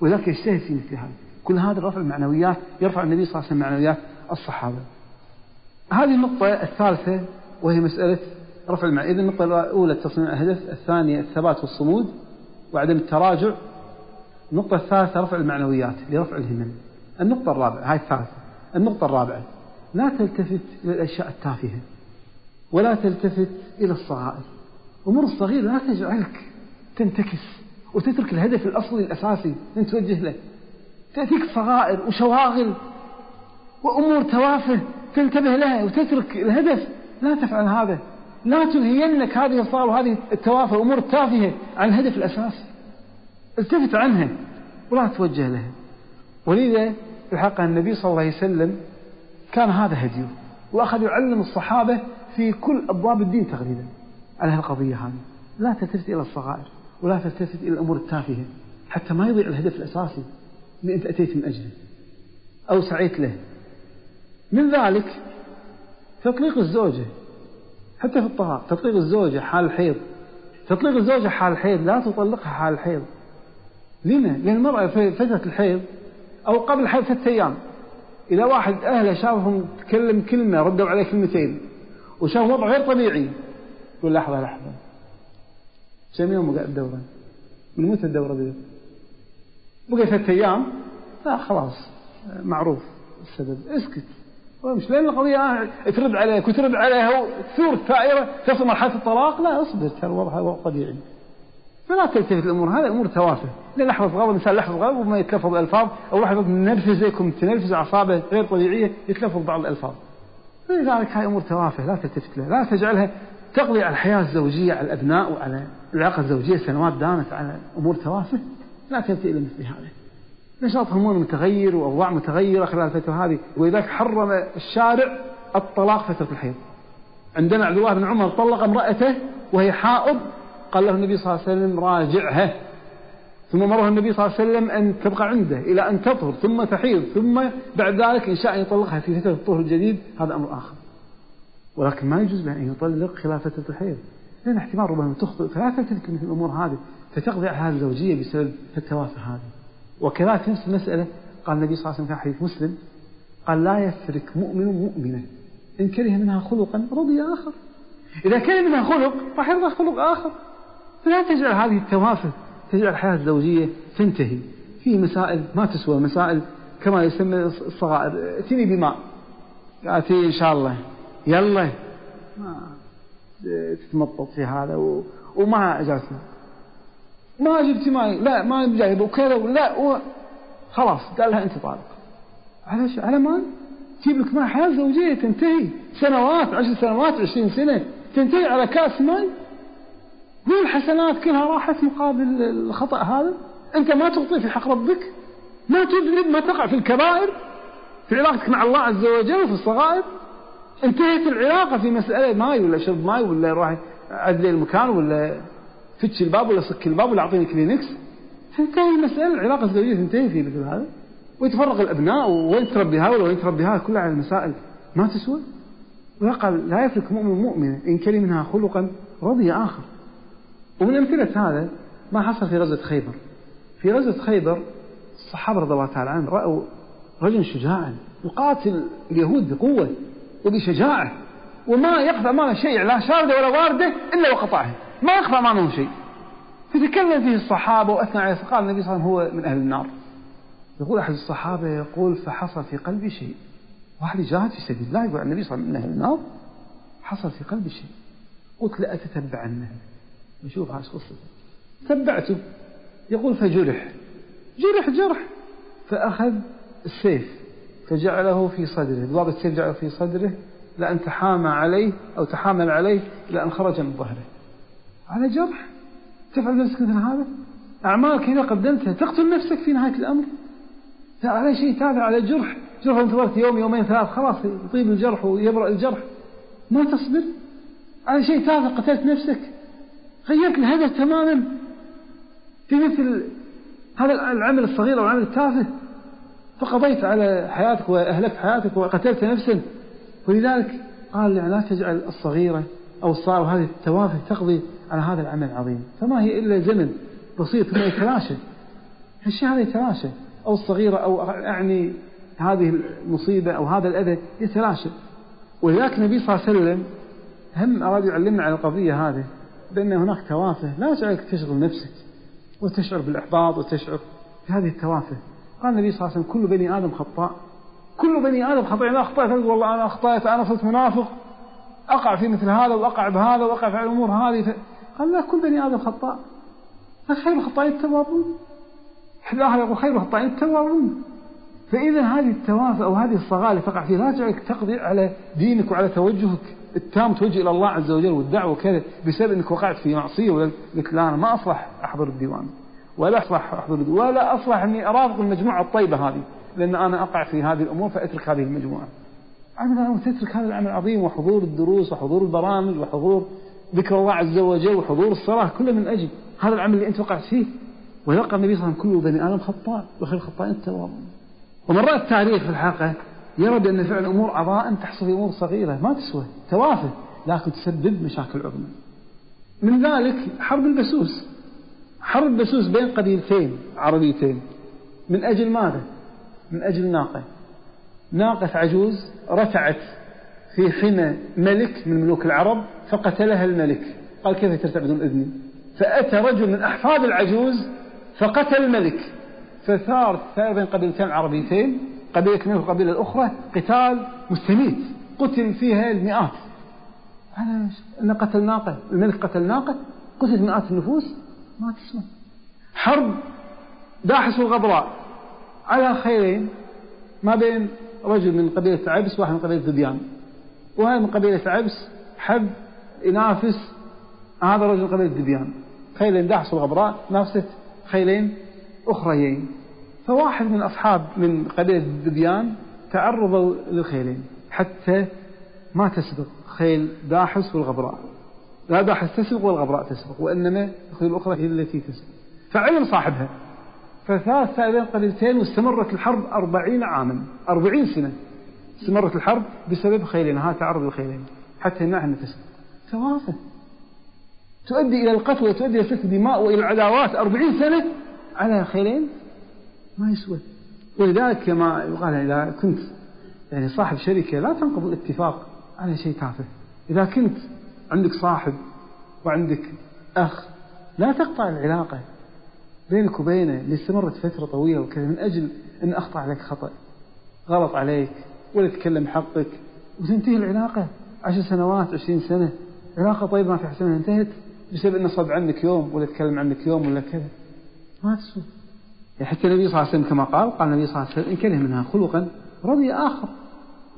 ولذلك يجتهد في مثل هذا كل هذا رفع المعنويات يرفع النبي صلى الله عليه وسلم معنويات الصحابة هذه النقطة الثالثة وهي مسألة رفع المعنى إذا النقطة الأولى تصنيع الهدف الثانية الثبات والصمود وعدم التراجع النقطة الثالثة رفع المعنويات لرفع الهمم النقطة الرابعة هاي الثالثة النقطة الرابعة لا تلتفت إلى الأشياء التافهة ولا تلتفت إلى الصغائر أمور الصغيرة لا تجعلك تنتكس وتترك الهدف الأصلي الأساسي أن توجه له تأتيك صغائر وشواغل وأمور توافه تنتبه لها وتترك الهدف لا تفعل هذا لا تلهينك هذه الصغائر وهذه التوافه أمور التافهة عن الهدف الأساسي التفت عنها ولا توجه لها ولذا الحق النبي صلى الله عليه وسلم كان هذا هديه وأخذ يعلم الصحابة في كل أبواب الدين تقريبا على هالقضية هذه لا تلتفت إلى الصغائر ولا تلتفت إلى الأمور التافهة حتى ما يضيع الهدف الأساسي اللي أنت أتيت من أجله أو سعيت له من ذلك تطليق الزوجة حتى في الطلاق تطليق الزوجة حال الحيض تطليق الزوجة حال الحيض لا تطلقها حال الحيض لما؟ لأن المرأة في فترة الحيض أو قبل الحيض ثلاثة أيام إذا واحد أهله شافهم تكلم كلمة ردوا عليه كلمتين وشاف وضع غير طبيعي يقول لحظة لحظة كم يوم بقى الدورة؟ من متى الدورة بقى بقي ثلاثة أيام لا خلاص معروف السبب اسكت وامشي لأن القضية ترد عليك وترد عليها وتثور الثائرة تصل مرحلة الطلاق لا اصبر ترى وضعها وضع طبيعي فلا تلتفت الامور هذا امور توافه لحظه غضب الانسان لحظه غضب وما يتلفظ الالفاظ او لحظه منرفزه يكون تنرفز اعصابه غير طبيعيه يتلفظ بعض الالفاظ لذلك هذه امور توافه لا تلتفت لها لا تجعلها تقضي على الحياه الزوجيه على الابناء وعلى العلاقه الزوجيه سنوات دامت على امور توافه لا تلتفت الى مثل هذا نشاط هرموني متغير واوضاع متغيره خلال الفتره هذه ولذلك حرم الشارع الطلاق فتره الحيض عندنا عبد الله بن عمر طلق امراته وهي حائض قال له النبي صلى الله عليه وسلم راجعها ثم مره النبي صلى الله عليه وسلم أن تبقى عنده إلى أن تطهر ثم تحيض ثم بعد ذلك إن شاء أن يطلقها في فترة الطهر الجديد هذا أمر آخر ولكن ما يجوز له أن يطلق خلال فترة الحيض لأن احتمال ربما تخطئ فلا تلتفت مثل الأمور هذه فتقضي على هذه الزوجية بسبب التوافه هذه وكذلك نفس المسألة قال النبي صلى الله عليه وسلم في حديث مسلم قال لا يفرك مؤمن مؤمنة إن كره منها خلقا رضي آخر إذا كره منها خلق راح يرضى خلق آخر فلا تجعل هذه التوافه تجعل الحياة الزوجية تنتهي في مسائل ما تسوى مسائل كما يسمى الصغائر ائتني بماء آتي إن شاء الله يلا ما تتمطط في هذا و... وما جاتنا ما جبتي ماي لا ما جايبه وكذا ولا و... خلاص قال لها انت طالق على ش... على ما تجيب لك ما حياه زوجيه تنتهي سنوات عشر سنوات عشرين سنه تنتهي على كاس ماي هو الحسنات كلها راحت مقابل الخطأ هذا أنت ما تعطي في حق ربك ما تذنب ما تقع في الكبائر في علاقتك مع الله عز وجل وفي الصغائر انتهت العلاقة في مسألة ماي ولا شرب ماي ولا راح أدلي المكان ولا فتش الباب ولا صك الباب ولا أعطيني كلينكس تنتهي المسألة العلاقة الزوجية تنتهي في مثل هذا ويتفرق الأبناء وين تربي هذا وين تربي هذا كلها على المسائل ما تسوى ويقال لا يفلك مؤمن مؤمنة إن منها خلقا رضي آخر ومن أمثلة هذا ما حصل في غزوة خيبر في غزوة خيبر الصحابة رضي الله تعالى عنهم رأوا رجلا شجاعا يقاتل اليهود بقوة وبشجاعة وما يخفى أمامه شيء لا شاردة ولا واردة إلا وقطعه ما يخفى أمامه شيء فتكلم فيه الصحابة وأثنى عليه فقال النبي صلى الله عليه وسلم هو من أهل النار يقول أحد الصحابة يقول فحصل في قلبي شيء واحد جاهد في سبيل الله يقول النبي صلى الله عليه وسلم من أهل النار حصل في قلبي شيء قلت لا أتتبع النهي نشوف عاش قصته تبعته يقول فجرح جرح جرح فأخذ السيف فجعله في صدره ضرب السيف جعله في صدره لأن تحامى عليه أو تحامل عليه لأن خرج من ظهره على جرح تفعل نفسك مثل هذا أعمالك هنا قدمتها تقتل نفسك في نهاية الأمر على شيء تابع على جرح جرح انتظرت يوم يومين ثلاث خلاص يطيب الجرح ويبرأ الجرح ما تصبر على شيء تافه قتلت نفسك غيرت الهدف تماما في مثل هذا العمل الصغير أو العمل التافه فقضيت على حياتك وأهلكت حياتك وقتلت نفسا ولذلك قال لا تجعل الصغيرة أو الصغيرة وهذه التوافه تقضي على هذا العمل العظيم فما هي إلا زمن بسيط ثم يتلاشى الشيء هذا يتلاشى أو الصغيرة أو أعني هذه المصيبة أو هذا الأذى يتلاشى ولذلك النبي صلى الله عليه وسلم هم أراد يعلمنا على القضية هذه بأن هناك توافه لا يجعلك تشغل نفسك وتشعر بالإحباط وتشعر بهذه التوافه قال النبي صلى الله عليه وسلم كل بني آدم خطاء كل بني آدم خطاء إذا أخطأت والله أنا أخطأت أنا صرت منافق أقع في مثل هذا وأقع بهذا وأقع في الأمور هذه ف... قال لا كل بني آدم خطاء خير الخطائين التوابون الآخر يقول خير الخطائين التوابون فإذا هذه التوافه أو هذه الصغائر اللي تقع فيها لا تجعلك تقضي على دينك وعلى توجهك التام توجه إلى الله عز وجل والدعوة وكذا بسبب أنك وقعت في معصية ولا قلت لا أنا ما أصلح أحضر الديوان ولا أصلح أحضر ولا أصلح أني أرافق المجموعة الطيبة هذه لأن أنا أقع في هذه الأمور فأترك هذه المجموعة عمل تترك هذا العمل العظيم وحضور الدروس وحضور البرامج وحضور ذكر الله عز وجل وحضور الصلاة كله من أجل هذا العمل اللي أنت وقعت فيه ويلقى النبي صلى الله عليه وسلم كله بني آدم خطاء وخير الخطائين التوابون ومرات التاريخ في الحقيقة يرى بأن فعل أمور عظائم تحصل في أمور صغيرة ما تسوى توافه لكن تسبب مشاكل عظمى من ذلك حرب البسوس حرب البسوس بين قبيلتين عربيتين من أجل ماذا؟ من أجل ناقة ناقة عجوز رفعت في حمى ملك من ملوك العرب فقتلها الملك قال كيف ترتع بدون إذني فأتى رجل من أحفاد العجوز فقتل الملك فثار الثار بين قبيلتين عربيتين قبيلة منه والقبيلة الأخرى قتال مستميت قتل فيها المئات أنا أنا قتل ناقة الملك قتل ناقة قتل مئات النفوس ما تسمع حرب داحس والغبراء على خيرين ما بين رجل من قبيلة عبس واحد من قبيلة ذبيان وهذا من قبيلة عبس حب ينافس هذا رجل قبيلة ذبيان خيلين داحس وغبراء نافست خيلين أخريين فواحد من أصحاب من قبيلة الذبيان تعرضوا للخيلين حتى ما تسبق خيل داحس والغبراء لا داحس تسبق والغبراء تسبق وإنما الخيل الأخرى هي التي تسبق فعلم صاحبها فثلاث هذين قبيلتين واستمرت الحرب أربعين عاما أربعين سنة استمرت الحرب بسبب خيلين ها تعرض الخيلين حتى يمنعها أنها تسبق توافق تؤدي إلى القتل وتؤدي إلى سفك دماء وإلى العداوات أربعين سنة على خيرين ما يسوى ولذلك كما يقال إذا كنت يعني صاحب شركة لا تنقض الاتفاق على شيء تافه إذا كنت عندك صاحب وعندك أخ لا تقطع العلاقة بينك وبينه اللي استمرت فترة طويلة وكذا من أجل أن أخطأ عليك خطأ غلط عليك ولا تكلم حقك وتنتهي العلاقة عشر سنوات عشرين سنة علاقة طيبة ما في حسنة انتهت بسبب أنه صب عنك يوم ولا تكلم عنك يوم ولا كذا وهذا يعني حتى النبي صلى الله عليه وسلم كما قال قال النبي صلى الله عليه وسلم إن كره منها خلقا رضي آخر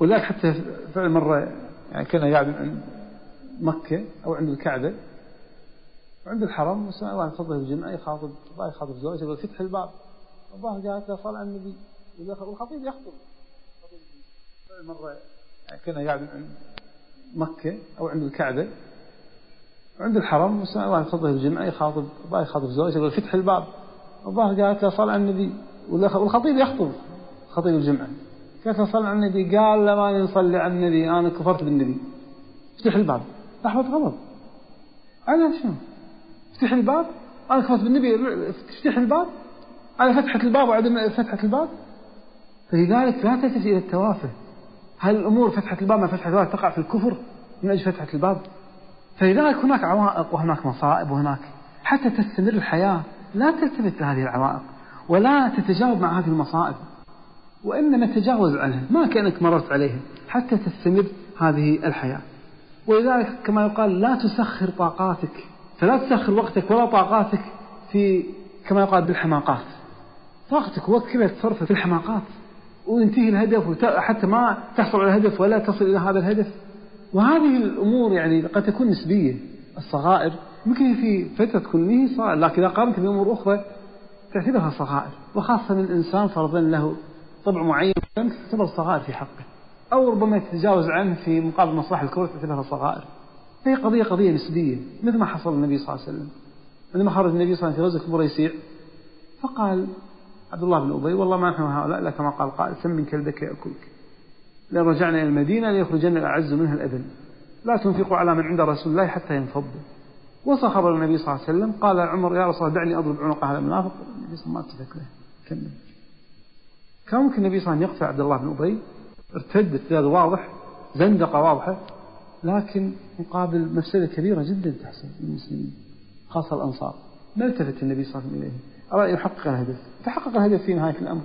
ولذلك حتى فعل مرة يعني كان يعبد عند مكة أو عند الكعبة وعند الحرم وسمع واحد يخطب الجمعة يخاطب الله يخاطب زوجته يقول فتح الباب الظاهر قالت له صلى على النبي والخطيب يخطب فعل مرة يعني كان يعبد عند مكة أو عند الكعبة وعند الحرم وسمع واحد يخطب الجمعة يخاطب الله يخاطب زوجته يقول فتح الباب الظاهر قالت له صل على النبي والخطيب يخطب خطيب الجمعة قالت له صل على النبي قال لما ماني نصلي على النبي أنا كفرت بالنبي افتح الباب لحظة غضب على شنو افتح الباب أنا كفرت بالنبي افتح الباب على فتحة الباب وعدم فتحة الباب فلذلك لا تلتفت إلى التوافه هل الأمور فتحة الباب ما فتحة الباب تقع في الكفر من أجل فتحة الباب فلذلك هناك عوائق وهناك مصائب وهناك حتى تستمر الحياة لا تلتفت لهذه العوائق ولا تتجاوب مع هذه المصائب وإنما تجاوز عنها ما كأنك مررت عليها حتى تستمر هذه الحياة ولذلك كما يقال لا تسخر طاقاتك فلا تسخر وقتك ولا طاقاتك في كما يقال بالحماقات طاقتك وقت كذا تصرفها في الحماقات وينتهي الهدف حتى ما تحصل على الهدف ولا تصل إلى هذا الهدف وهذه الأمور يعني قد تكون نسبية الصغائر ممكن في فترة كونه صغائر لكن إذا قامت بأمور أخرى تعتبرها صغائر وخاصة من الإنسان فرضا له طبع معين تعتبر صغائر في حقه أو ربما يتجاوز عنه في مقابل مصلحة الكورة تعتبرها صغائر هي قضية قضية نسبية مثل ما حصل النبي صلى الله عليه وسلم عندما خرج النبي صلى الله عليه وسلم في غزوة يسيع فقال عبد الله بن أبي والله ما نحن هؤلاء لا كما قال قائل سم من كلبك يأكلك لو رجعنا إلى المدينة ليخرجن الأعز منها الأذل لا تنفقوا على من عند رسول الله حتى ينفضوا وصحب النبي صلى الله عليه وسلم قال عمر يا رسول الله دعني أضرب عنق هذا المنافق النبي صلى الله عليه وسلم ما اتفك له كمل كان ممكن النبي صلى الله عليه وسلم يقتل عبد الله بن أبي ارتد ارتداد واضح زندقة واضحة لكن مقابل مفسدة كبيرة جدا تحصل للمسلمين خاصة الأنصار ما التفت النبي صلى الله عليه وسلم إليه أراد يحقق الهدف تحقق الهدف في نهاية الأمر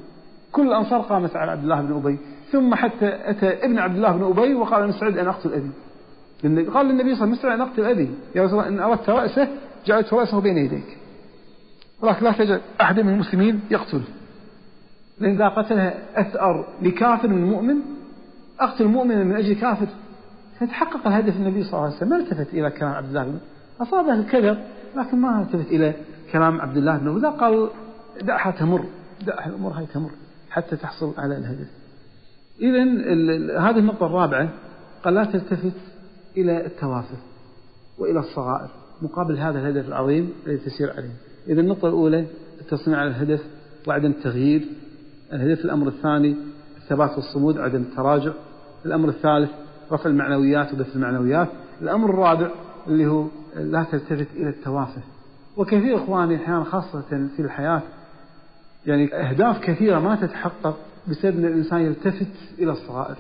كل الأنصار قامت على عبد الله بن أبي ثم حتى أتى ابن عبد الله بن أبي وقال أنا سعد أن أقتل أبي قال للنبي صلى الله عليه وسلم أن أقتل أبي يا رسول الله إن أردت رأسه جعلت رأسه بين يديك ولكن لا تجعل أحد من المسلمين يقتل لأن إذا قتلها أثأر لكافر من مؤمن أقتل مؤمنا من أجل كافر فتحقق الهدف النبي صلى الله عليه وسلم ما التفت إلى كلام عبد الله بن أصابه الكذب لكن ما التفت إلى كلام عبد الله بن وذا قال دعها تمر دعها الأمور هاي تمر حتى تحصل على الهدف إذا هذه النقطة الرابعة قال لا تلتفت إلى التوافه وإلى الصغائر مقابل هذا الهدف العظيم الذي تسير عليه إذا النقطة الأولى التصنيع على الهدف وعدم التغيير الهدف الأمر الثاني الثبات والصمود عدم التراجع الأمر الثالث رفع المعنويات ودفع المعنويات الأمر الرابع اللي هو لا تلتفت إلى التوافه وكثير إخواني أحيانا خاصة في الحياة يعني أهداف كثيرة ما تتحقق بسبب أن الإنسان يلتفت إلى الصغائر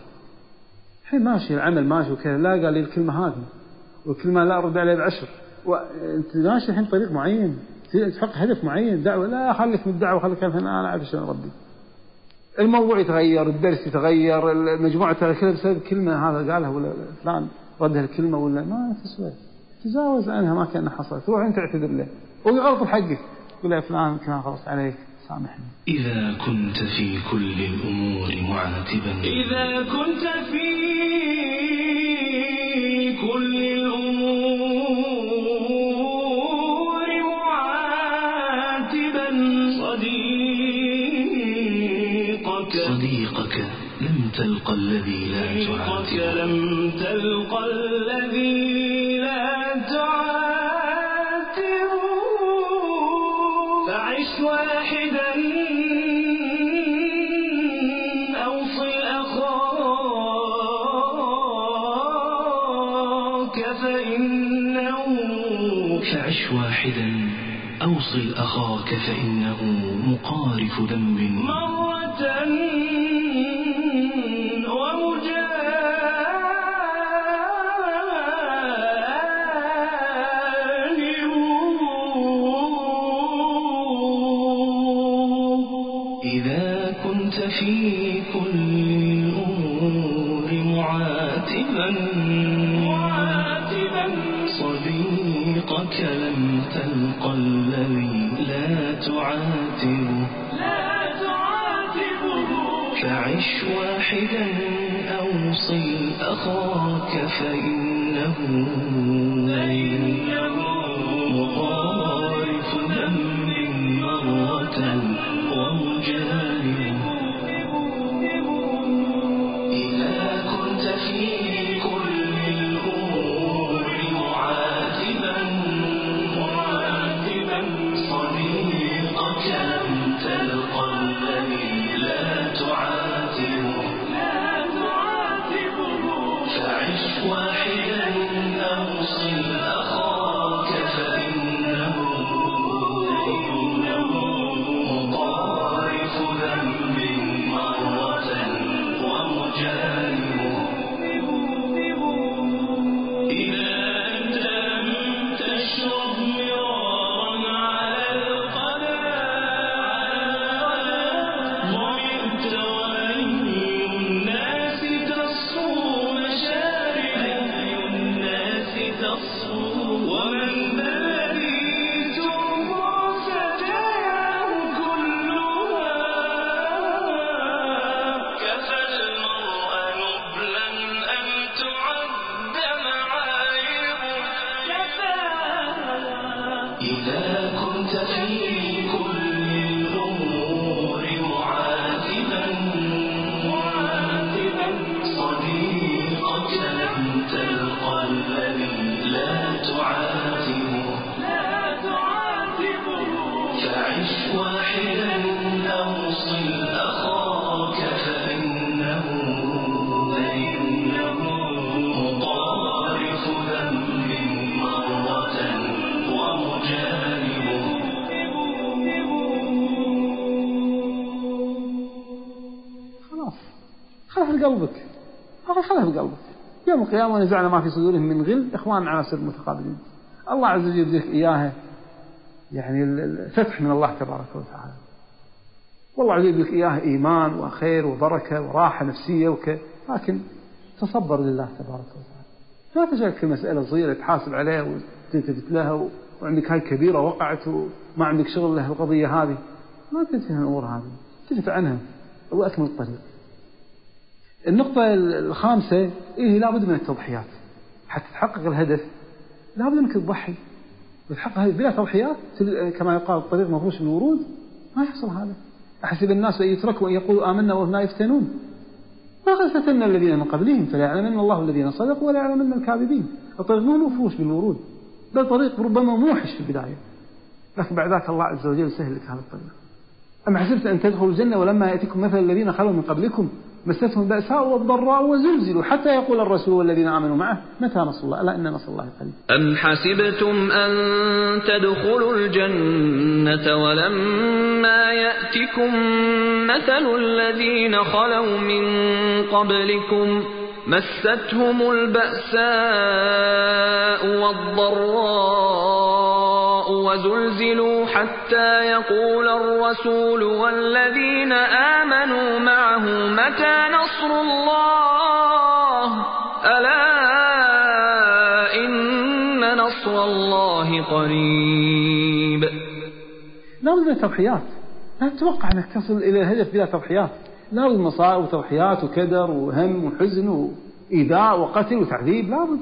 هي ماشي العمل ماشي وكذا لا قال لي الكلمة هذه والكلمة لا أرد عليها بعشر وأنت ماشي الحين طريق معين تحقق هدف معين دعوة لا خليك من الدعوة خليك أنا أعرف شلون ربي الموضوع يتغير الدرس يتغير المجموعة ترى كذا بسبب كلمة هذا قالها ولا فلان ردها الكلمة ولا ما تسوى تجاوز عنها ما كأنها حصلت روح أنت اعتذر له ويغلط حقك يقول له فلان كان خلص عليك
سامحني إذا كنت في كل الأمور معاتبا إذا كنت في كل الأمور معاتبا صديقك صديقك لم تلقى الذي لا تعاتبه لم تلقى الذي أوصل أخاك فإنه مقارف ذنب مرة فعش واحدا أوصي أخاك فإنه, فإنه مقام
القيامة ونزعنا ما في صدورهم من غل إخوان على متقابلين الله عز وجل يرزقك إياها يعني الفتح من الله تبارك وتعالى والله عز وجل يرزقك إياها إيمان وخير وبركة وراحة نفسية وكذا لكن تصبر لله تبارك وتعالى لا تشارك في مسألة صغيرة تحاسب عليها وتلتفت لها وعندك هاي كبيرة وقعت وما عندك شغل لها القضية هذه ما تنتهي الأمور هذه تجف عنها وأكمل الطريق النقطة الخامسة إيه لابد من التضحيات حتى تحقق الهدف لابد منك تضحي وتحقق هذه بلا تضحيات كما يقال الطريق مفروش بالورود ما يحصل هذا أحسب الناس أن يتركوا أن يقولوا آمنا وهم لا يفتنون قد فتنا الذين من قبلهم فليعلمن الله الذين صدقوا وليعلمن الكاذبين الطريق مو مفروش بالورود بل طريق ربما موحش في البداية لكن بعد ذلك الله عز وجل سهل لك هذا الطريق أم حسبت أن تدخلوا الجنة ولما يأتيكم مثل الذين خلوا من قبلكم مستهم البأساء والضراء وزلزلوا حتى يقول الرسول والذين آمنوا معه متى نصر الله ألا إن نصر الله قريب
أم حسبتم أن تدخلوا الجنة ولما يأتكم مثل الذين خلوا من قبلكم مستهم البأساء والضراء وزلزلوا حتى يقول الرسول والذين آمنوا معه متى نصر الله ألا إن نصر الله قريب لا بد من توحيات لا
تتوقع أنك تصل إلى الهدف بلا توحيات لا بد مصائب وتوحيات وكدر وهم وحزن وإيذاء وقتل وتعذيب لا بد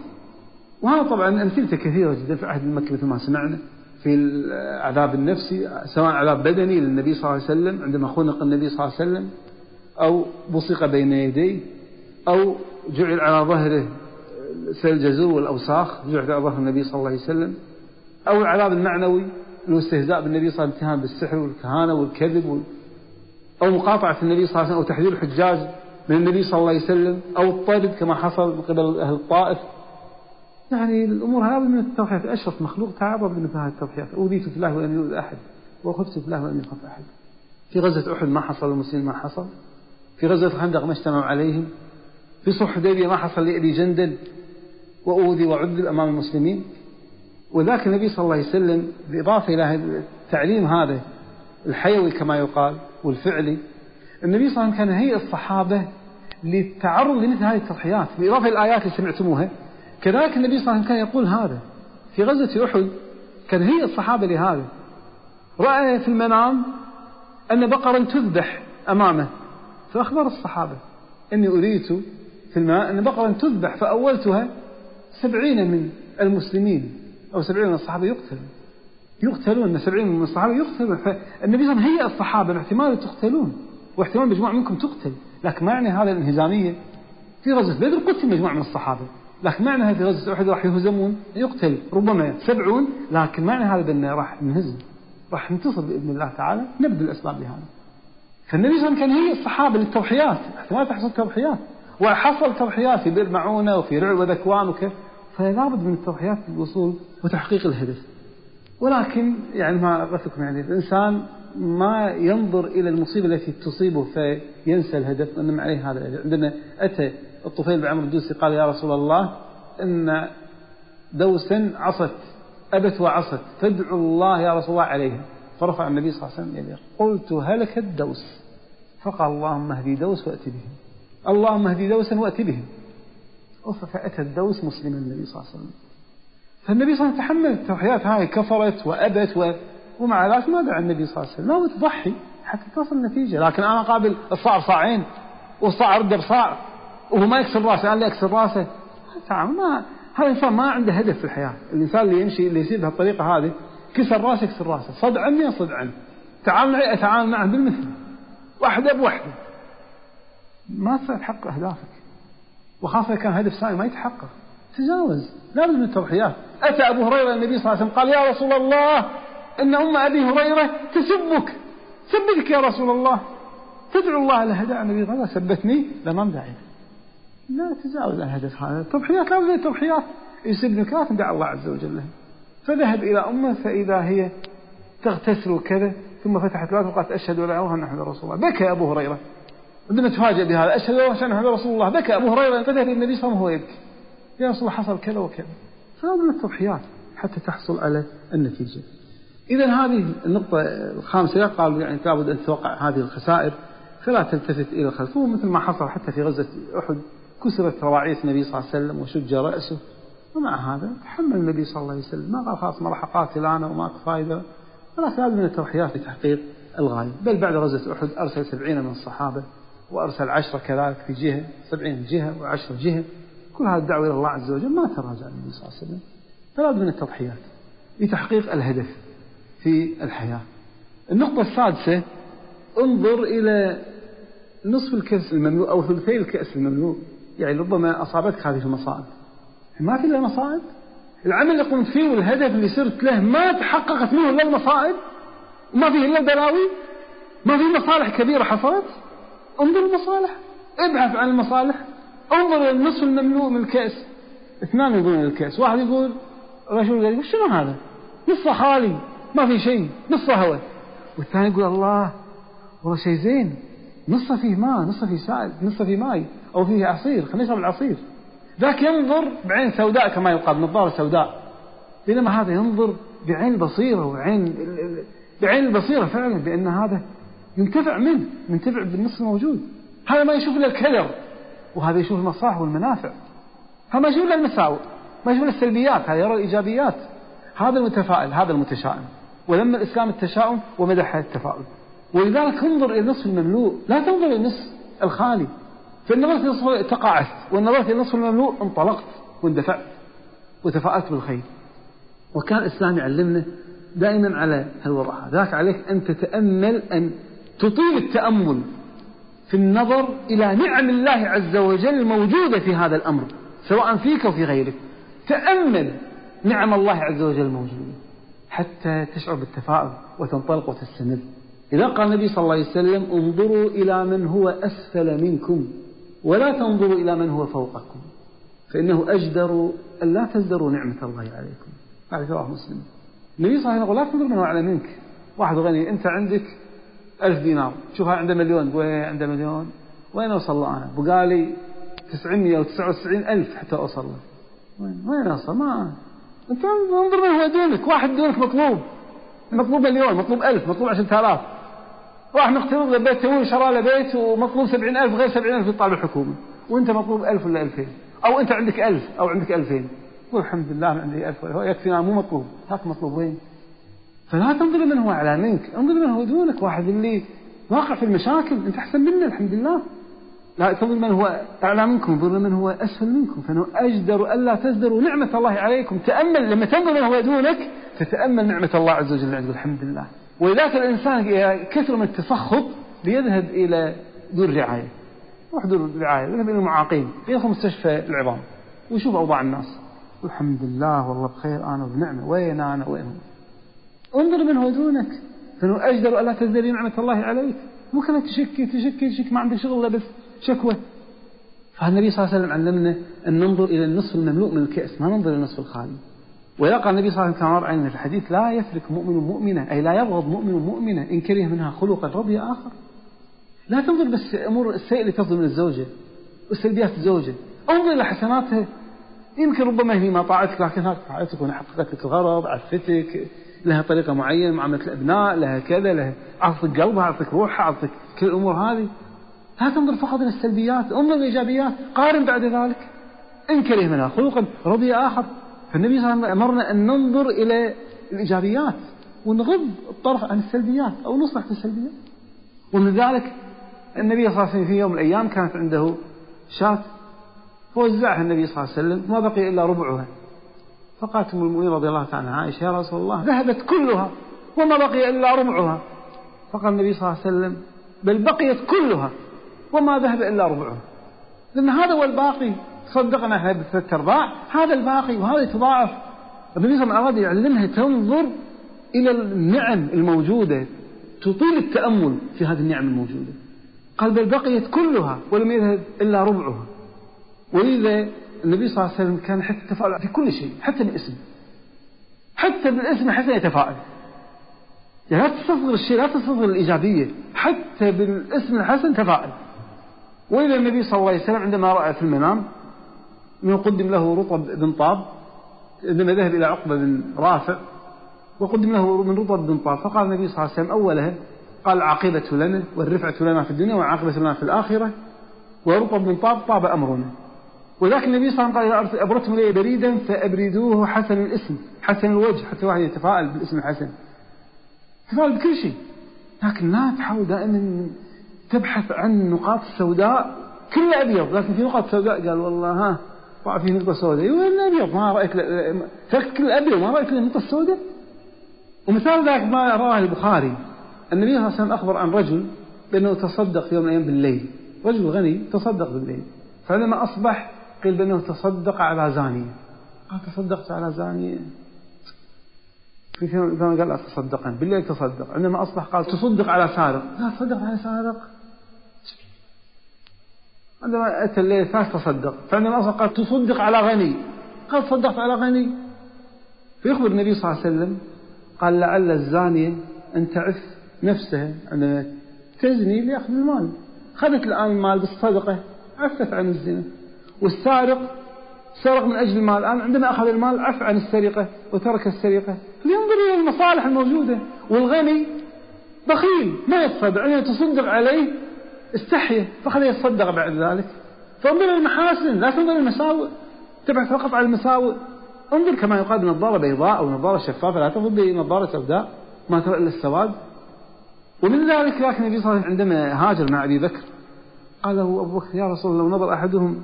وهذا طبعا أمثلته كثيرة جدا في عهد مكة مثل ما سمعنا في العذاب النفسي سواء عذاب بدني للنبي صلى الله عليه وسلم عندما خنق النبي صلى الله عليه وسلم أو بصق بين يديه أو جعل على ظهره سيل جزور والأوساخ جعل على ظهر النبي صلى الله عليه وسلم أو العذاب المعنوي الاستهزاء بالنبي صلى الله عليه وسلم بالسحر والكهانة والكذب وال... أو مقاطعة النبي صلى الله عليه وسلم أو تحذير الحجاج من النبي صلى الله عليه وسلم أو الطرد كما حصل من قبل أهل الطائف يعني الأمور هذه من التوحيد أشرف مخلوق تعرض من هذه التوحيد أوذيت في الله وأن يؤذى أحد وخفت في الله وأن يخف أحد في غزة أحد ما حصل المسلمين ما حصل في غزة الخندق ما اجتمعوا عليهم في صلح حديبية ما حصل لأبي جندل وأوذي وعذب أمام المسلمين وذاك النبي صلى الله عليه وسلم بالإضافة إلى التعليم هذا الحيوي كما يقال والفعلي النبي صلى الله عليه وسلم كان هيئ الصحابة للتعرض لمثل هذه التضحيات بالإضافة الآيات اللي سمعتموها كذلك النبي صلى الله عليه وسلم كان يقول هذا في غزوة أحد هي الصحابة لهذا رأى في المنام أن بقرا تذبح أمامه فأخبر الصحابة أني أريت في الماء أن بقرا تذبح فأولتها سبعين من المسلمين أو سبعين من الصحابة يقتلون يقتلون سبعين من الصحابة يقتلون فالنبي صلى الله عليه وسلم هي الصحابة باحتمال تقتلون واحتمال مجموعة منكم تقتل لكن ما يعني هذا الانهزامية في غزة بدر قتل مجموعة من الصحابة لكن معنى هذه غزة أحد راح يهزمون يقتل ربما سبعون لكن معنى هذا بأنه راح نهزم راح ننتصر بإذن الله تعالى نبذل الأسباب لهذا فالنبي صلى الله عليه وسلم كان هي الصحابة للتوحيات احتمال تحصل توحيات وحصل توحيات في بئر معونة وفي رعب وذكوان وكذا فلا بد من التوحيات للوصول وتحقيق الهدف ولكن يعني ما أعرفكم يعني الإنسان ما ينظر إلى المصيبة التي تصيبه فينسى الهدف وإنما عليه هذا عندنا أتى الطفيل بعمر الدوسي قال يا رسول الله إن دوس عصت أبت وعصت فادعوا الله يا رسول الله عليها فرفع النبي صلى الله عليه وسلم قلت هلكت دوس فقال اللهم اهدي دوس وأت بهم اللهم اهدي دوسا وأت بهم فأتى الدوس مسلما النبي صلى الله عليه وسلم فالنبي صلى الله عليه وسلم تحمل التضحيات هاي كفرت وأبت و... ومع ذلك ما دعا النبي صلى الله عليه وسلم لا تضحي حتى تصل النتيجة لكن أنا قابل الصعر صاعين والصاع رد بصاع وهو ما يكسر راسه قال لي اكسر راسه نعم، ما هذا الانسان ما عنده هدف في الحياه الانسان اللي يمشي اللي يسير بهالطريقه هذه كسر راسه يكسر راسه صد عني صدع عني تعامل معي اتعامل معه بالمثل واحده بوحده ما تصير تحقق اهدافك وخاصه كان هدف سائل ما يتحقق تجاوز لابد من التضحيات اتى ابو هريره النبي صلى الله عليه وسلم قال يا رسول الله ان ام ابي هريره تسبك سبتك يا رسول الله تدعو الله لهدى النبي وسلم سبتني لمن داعي لا تجاوز عن هذه هذا التضحيات لا بد التضحيات يصيب نكات دع الله عز وجل فذهب إلى أمه فإذا هي تغتسل وكذا ثم فتحت الباب وقالت أشهد ولا إله إلا رسول الله بكى أبو هريرة عندما تفاجأ بهذا أشهد ولا إله إلا رسول الله بكى أبو هريرة انتبه النبي صلى الله عليه وسلم يبكي يا رسول الله حصل كذا وكذا فهذا من التضحيات حتى تحصل على النتيجة إذا هذه النقطة الخامسة قالوا يعني لابد أن تتوقع هذه الخسائر فلا تلتفت إلى الخلف مثل ما حصل حتى في غزة أحد كسرت رواعية النبي صلى الله عليه وسلم وشج رأسه ومع هذا تحمل النبي صلى الله عليه وسلم ما قال خلاص ما راح أقاتل أنا وما فائدة خلاص هذا من التضحيات لتحقيق الغاية بل بعد غزوة أحد أرسل سبعين من الصحابة وأرسل عشرة كذلك في جهة سبعين جهة وعشرة جهة كل هذا الدعوة إلى الله عز وجل ما تراجع النبي صلى الله عليه وسلم فلا من التضحيات لتحقيق الهدف في الحياة النقطة السادسة انظر إلى نصف الكأس المملوء أو ثلثي الكأس المملوء يعني ربما أصابتك هذه المصائب ما في إلا مصائب العمل اللي قمت فيه والهدف اللي سرت له ما تحققت منه إلا المصائب وما فيه إلا البلاوي ما في مصالح كبيرة حصلت انظر المصالح ابحث عن المصالح انظر النصف المملوء من الكأس اثنان يقولون الكأس واحد يقول رجل قال شنو هذا نصه خالي ما في شيء نصه هواء والثاني يقول الله والله شيء زين نصه فيه ماء نصه فيه سائل نصه فيه ماي أو فيه عصير خلينا نشرب العصير ذاك ينظر بعين سوداء كما يقال نظارة سوداء بينما هذا ينظر بعين بصيرة وعين بعين البصيرة فعلا بأن هذا ينتفع منه ينتفع بالنص الموجود هذا ما يشوف إلا الكدر وهذا يشوف المصالح والمنافع هذا ما يشوف إلا المساوئ ما يشوف إلا السلبيات هذا يرى الإيجابيات هذا المتفائل هذا المتشائم ولما الإسلام التشاؤم ومدح التفاؤل ولذلك انظر إلى النصف المملوء لا تنظر إلى النصف الخالي فالنظرت نصف تقاعست والنظرت النصف الممنوع انطلقت واندفعت وتفاءلت بالخير وكان الإسلام يعلمنا دائما على هالوضع ذاك عليك أن تتأمل أن تطيل التأمل في النظر إلى نعم الله عز وجل الموجودة في هذا الأمر سواء فيك أو في غيرك تأمل نعم الله عز وجل الموجودة حتى تشعر بالتفاؤل وتنطلق وتستمر إذا قال النبي صلى الله عليه وسلم انظروا إلى من هو أسفل منكم ولا تنظروا إلى من هو فوقكم فإنه أجدر أن لا تزدروا نعمة الله عليكم هذا رواه مسلم النبي صلى الله عليه وسلم يقول لا تنظر من هو أعلى منك واحد غني يعني أنت عندك ألف دينار هذا عنده مليون وين إيه، عنده مليون وين أوصل له أنا بقالي وتسعين ألف حتى أوصل له وين أوصل ما
أنت انظر من هو
دونك واحد دونك مطلوب مطلوب مليون مطلوب ألف مطلوب 10000 راح نقترض لبيت توي شرى له بيت ومطلوب 70000 غير 70000 يطالب الحكومه وانت مطلوب 1000 ولا 2000 او انت عندك 1000 او عندك 2000 قول الحمد لله عندي 1000 يكفينا مو مطلوب هات وين فلا تنظر من هو اعلى منك انظر من هو دونك واحد اللي واقع في المشاكل انت احسن منه الحمد لله لا تنظر من هو اعلى منكم انظر من هو اسفل منكم فانه اجدر الا تزدروا نعمه الله عليكم تامل لما تنظر من هو دونك تتامل نعمه الله عز وجل عندك نعم، الحمد لله ولذلك الإنسان كثر من التفخط ليذهب إلى دور رعاية روح دور رعاية يذهب إلى المعاقين يدخل مستشفى العظام ويشوف أوضاع الناس الحمد لله والله بخير أنا بنعمة وين أنا وين انظر من هو دونك فإنه أجدر ألا تزدري نعمة الله عليك مو كذا تشكي تشكي تشكي ما عندك شغل بس شكوى فالنبي صلى الله عليه وسلم علمنا أن ننظر إلى النصف المملوء من الكأس ما ننظر إلى النصف الخالي ويقع النبي صلى الله عليه وسلم أن في الحديث لا يفرق مؤمن مؤمنة أي لا يبغض مؤمن مؤمنة إن كره منها خلقا رضي آخر لا تنظر بس الأمور السيئة اللي تظلم من الزوجة وسلبيات الزوجة انظر إلى حسناتها يمكن ربما هي ما طاعتك لكنها طاعتك ونحققت لك الغرض عفتك لها طريقة معينة معاملة الأبناء لها كذا لها عطتك قلبها عطتك روحها عطتك كل الأمور هذه لا تنظر فقط إلى السلبيات انظر للإيجابيات الإيجابيات قارن بعد ذلك إن كره منها خلقا رضي آخر فالنبي صلى الله عليه وسلم أمرنا أن ننظر إلى الإيجابيات ونغض الطرح عن السلبيات أو نصلح في السلبيات ومن ذلك النبي صلى الله عليه وسلم في يوم من الأيام كانت عنده شاة فوزعها النبي صلى الله عليه وسلم ما بقي إلا ربعها فقالت أم المؤمنين رضي الله تعالى عنها عائشة يا رسول الله ذهبت كلها
وما بقي إلا ربعها
فقال النبي صلى الله عليه وسلم بل بقيت كلها وما ذهب إلا ربعها لأن هذا هو الباقي صدقنا هذا ستة أرباع هذا الباقي وهذا يتضاعف النبي صلى الله عليه وسلم أراد يعلمها تنظر إلى النعم الموجودة تطيل التأمل في هذه النعم الموجودة قال بل بقيت كلها ولم يذهب إلا ربعها ولذا النبي صلى الله عليه وسلم كان حتى التفاعل في كل شيء حتى الاسم حتى بالاسم حتى يتفاعل يعني لا تستصغر الشيء لا تستصغر الإيجابية حتى بالاسم الحسن تفاعل وإذا النبي صلى الله عليه وسلم عندما رأى في المنام من قدم له رطب بن طاب عندما ذهب إلى عقبة بن رافع وقدم له من رطب بن طاب فقال النبي صلى الله عليه وسلم أولها قال العاقبة لنا والرفعة لنا في الدنيا والعاقبة لنا في الآخرة ورطب بن طاب طاب أمرنا ولكن النبي صلى الله عليه وسلم قال إذا أبرتم لي بريدا فأبردوه حسن الاسم حسن الوجه حتى الواحد يتفائل بالاسم الحسن تفائل بكل شيء لكن لا تحاول دائما تبحث عن النقاط السوداء كلها أبيض لكن في نقاط سوداء قال والله ها طاع فيه نقطة سوداء يقول الأبيض ما رأيت تركت الأبيض ما رأيت النقطة السوداء ومثال ذلك ما رواه البخاري النبي صلى الله عليه وسلم أخبر عن رجل بأنه تصدق يوم من الأيام بالليل رجل غني تصدق بالليل فلما أصبح قيل بأنه تصدق على زانية قال تصدقت على زانية في كان قال أتصدقن بالليل تصدق عندما أصبح قال تصدق على سارق لا تصدق على سارق عندما أتى الليل فتصدق فعندما أصلا قال تصدق على غني قال صدقت على غني فيخبر النبي صلى الله عليه وسلم قال لعل الزانية أن تعف نفسها عندما تزني ليأخذ المال خذت الآن المال بالصدقة عفت عن الزنا والسارق سرق من أجل المال الآن عندما أخذ المال عف عن السرقة وترك السرقة لينظر إلى المصالح الموجودة والغني بخيل ما يصدق عليه تصدق عليه استحيا فخليه يتصدق بعد ذلك فانظر المحاسن لا تنظر المساوئ تبحث فقط عن المساوئ انظر كما يقال بنظارة بيضاء أو نظارة شفافة لا تنظر بنظارة سوداء ما ترى إلا السواد ومن ذلك لكن النبي صلى الله عليه وسلم عندما هاجر مع أبي بكر قال له أبو بكر يا رسول الله لو نظر أحدهم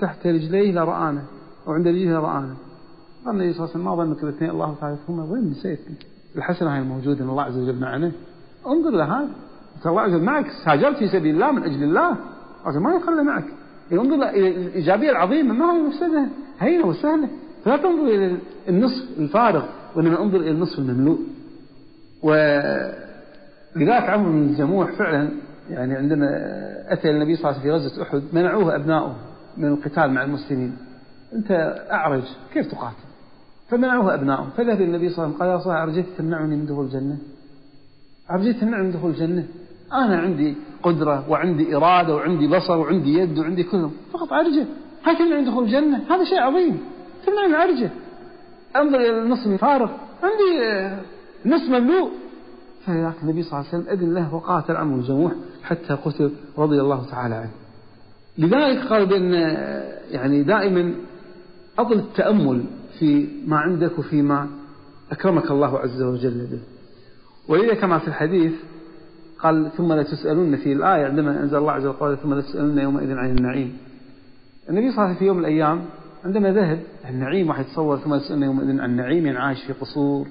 تحت رجليه لرآنا أو عند رجليه لرآنا قال النبي صلى الله عليه وسلم ما ظنك الاثنين الله ثالثهما وين نسيت الحسنة هاي الموجودة من الله عز وجل معنا انظر لهذا صلى الله معك هاجرت في سبيل الله من أجل الله ما يخلى معك انظر إلى الإيجابية العظيمة ما هي مفسدة هينة وسهلة فلا تنظر إلى النصف الفارغ وإنما انظر إلى النصف المملوء ولذلك عمرو بن الجموح فعلا يعني عندما أتى النبي صلى الله عليه وسلم في غزوة أحد منعوه أبناؤه من القتال مع المسلمين أنت أعرج كيف تقاتل فمنعوه أبناؤه فذهب النبي صلى الله عليه وسلم قال يا صاحبي أرجيت تمنعني من دخول الجنة أرجيت تمنعني من دخول الجنة أنا عندي قدرة وعندي إرادة وعندي بصر وعندي يد وعندي كلهم فقط عرجة هاي تمنعني دخول الجنة هذا شيء عظيم تمنعني عرجة انظر إلى النص الفارغ
عندي آه،
نص مملوء فلذلك النبي صلى الله عليه وسلم أذن له وقاتل عمرو جموح حتى قتل رضي الله تعالى عنه لذلك قال بأن آه، يعني دائما أطل التأمل في ما عندك وفيما أكرمك الله عز وجل به ولذا كما في الحديث قال ثم لا تسألون في الآية عندما أنزل الله عز وجل قال ثم لا تسألون يومئذ عن النعيم النبي صلى الله عليه وسلم في يوم من الأيام عندما ذهب النعيم واحد يتصور ثم لا تسألون يومئذ عن النعيم يعني عايش في قصور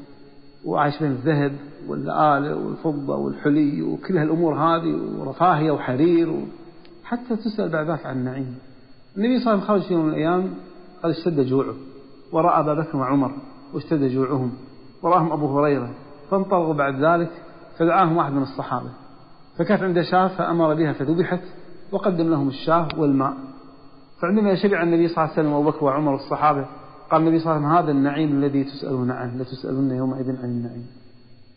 وعايش بين الذهب والآلة والفضة والحلي وكل هالأمور هذه ورفاهية وحرير و... حتى تسأل بعد ذلك عن النعيم النبي صلى الله عليه وسلم خرج في يوم من الأيام قد اشتد جوعه ورأى أبا بكر وعمر واشتد جوعهم ورآهم أبو هريرة فانطلقوا بعد ذلك فدعاهم واحد من الصحابة فكانت عنده شاة فأمر بها فذبحت وقدم لهم الشاه والماء فعندما شبع النبي صلى الله عليه وسلم وبكى وعمر والصحابه قال النبي صلى الله عليه وسلم هذا النعيم الذي تسالون عنه لتسالن يومئذ عن النعيم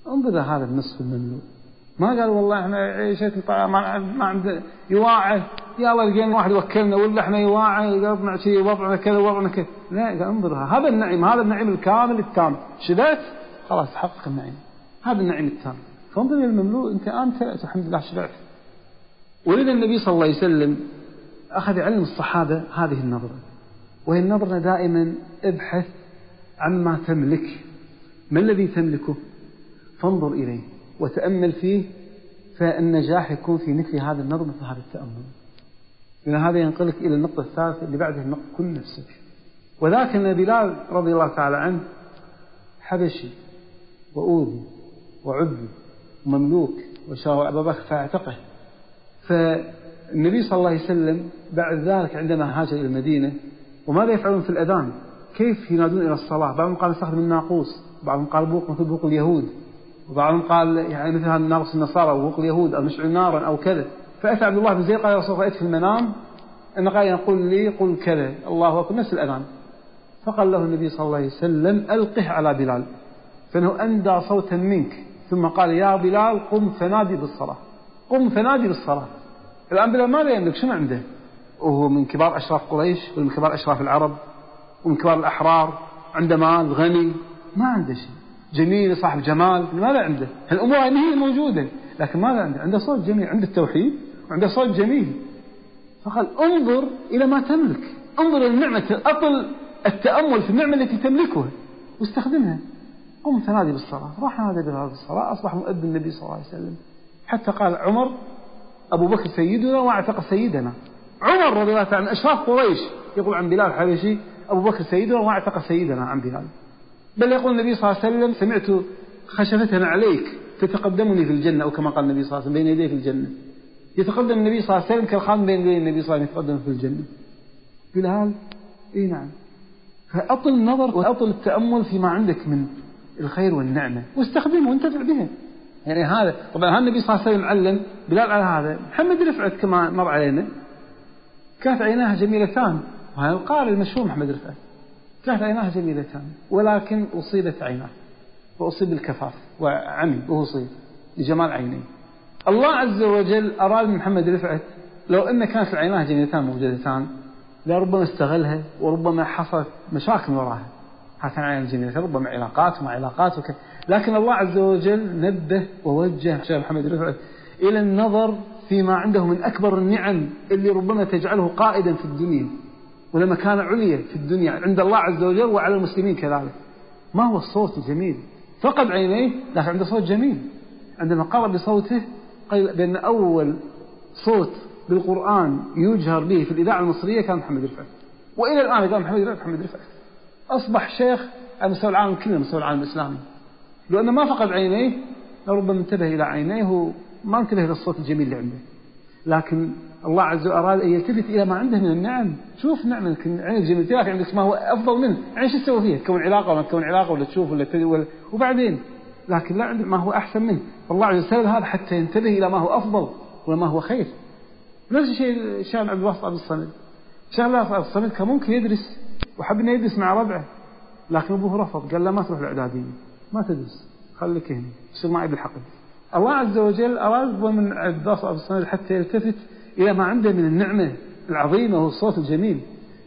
انظر هذا النصف المملوء ما قال والله احنا عيشت ما عند يواعه يا الله لقينا واحد وكلنا ولا احنا يواعه وضعنا شيء وضعنا كذا وضعنا كذا لا قال انظر هذا النعيم هذا النعيم الكامل التام شبعت خلاص حقق النعيم هذا النعيم التام فانظر إلى المملوء أنت انت الحمد لله شبعت ولذا النبي صلى الله عليه وسلم أخذ علم الصحابة هذه النظرة وهي النظرة دائما ابحث عما تملك ما الذي تملكه فانظر إليه وتأمل فيه فالنجاح يكون في مثل هذا النظر مثل هذا التأمل لأن هذا ينقلك إلى النقطة الثالثة اللي بعدها النقطة كل نفسك وذاك بلال رضي الله تعالى عنه حبشي وأوذي وعبد مملوك وشروا أبا بكر فاعتقه فالنبي صلى الله عليه وسلم بعد ذلك عندما هاجر إلى المدينة وماذا يفعلون في الأذان كيف ينادون إلى الصلاة بعضهم قال استخدم الناقوس بعضهم قال بوق مثل بوق اليهود وبعضهم قال يعني مثل هذا الناقوس النصارى وبوق اليهود أو نشعل نارا أو كذا فأتى عبد الله بن زيد قال يا رسول الله في المنام أن قال يقول لي قل كذا الله أكبر نفس الأذان فقال له النبي صلى الله عليه وسلم ألقه على بلال فإنه أندى صوتا منك ثم قال يا بلال قم فنادي بالصلاة قم فنادي بالصلاة الآن بلال ماذا يملك شنو عنده وهو من كبار أشراف قريش ومن كبار أشراف العرب ومن كبار الأحرار عنده مال غني ما عنده شيء جميل صاحب جمال ماذا عنده هالأمور هي موجودة لكن ماذا عنده عنده صوت جميل عنده التوحيد وعنده صوت جميل فقال انظر إلى ما تملك انظر إلى النعمة أطل التأمل في النعمة التي تملكها واستخدمها قم تنادي بالصلاة راح نادى بالصلاة أصبح مؤذن النبي صلى الله عليه وسلم حتى قال عمر أبو بكر سيدنا واعتق سيدنا عمر رضي الله تعالى أشراف قريش يقول عن بلال الحبشي أبو بكر سيدنا واعتق سيدنا عن بلال بل يقول النبي صلى الله عليه وسلم سمعت خشفتنا عليك تتقدمني في الجنة أو كما قال النبي صلى الله عليه وسلم بين يدي في الجنة يتقدم النبي صلى الله عليه وسلم كالخان بين يدي النبي صلى الله عليه وسلم يتقدم في الجنة بلال إي نعم فأطل النظر وأطل التأمل فيما عندك من الخير والنعمة واستخدمه وانتفع بها يعني هذا طبعا النبي صلى الله عليه وسلم علم بلال على هذا محمد رفعت كما مر علينا كانت عيناها جميلتان وهذا القارئ المشهور محمد رفعت كانت عيناها جميلتان ولكن أصيبت عيناه وأصيب بالكفاف وعمي وهو لجمال عينيه الله عز وجل أراد من محمد رفعت لو أن كانت عيناه جميلتان موجودتان لربما استغلها وربما حصلت مشاكل وراها حسن عين الجنيد ربما علاقات وما علاقات وكذا لكن الله عز وجل نبه ووجه الشيخ محمد رفعت إلى النظر فيما عنده من أكبر النعم اللي ربما تجعله قائدا في الدنيا ولمكانة عليا في الدنيا عند الله عز وجل وعلى المسلمين كذلك ما هو الصوت الجميل فقد عينيه لكن عنده صوت جميل عندما قرأ بصوته قيل بأن أول صوت بالقرآن يجهر به في الإذاعة المصرية كان محمد رفعت وإلى الآن قال محمد رفعت محمد رفعت أصبح شيخ على مستوى العالم كله مستوى العالم الإسلامي لو أنه ما فقد عينيه لربما انتبه إلى عينيه وما انتبه إلى الصوت الجميل اللي عنده لكن الله عز وجل أراد أن يلتفت إلى ما عنده من النعم شوف لكن نعم، عينك جميل عندك ما هو أفضل منه يعني شو تسوي فيه تكون علاقة ولا تكون علاقة ولا تشوف ولا تدري ولا وبعدين لكن لا عندك ما هو أحسن منه والله عز وجل هذا حتى ينتبه إلى ما هو أفضل وما ما هو خير نفس الشيء شان عبد الواسط عبد الصمد شان عبد الصمد كان ممكن يدرس وحب انه يدرس مع ربعه لكن ابوه رفض قال له ما تروح الاعداديه ما تدرس خليك هنا يصير معي بالحقل الله عز وجل اراد من الدرس الصمد حتى يلتفت الى ما عنده من النعمه العظيمه والصوت الجميل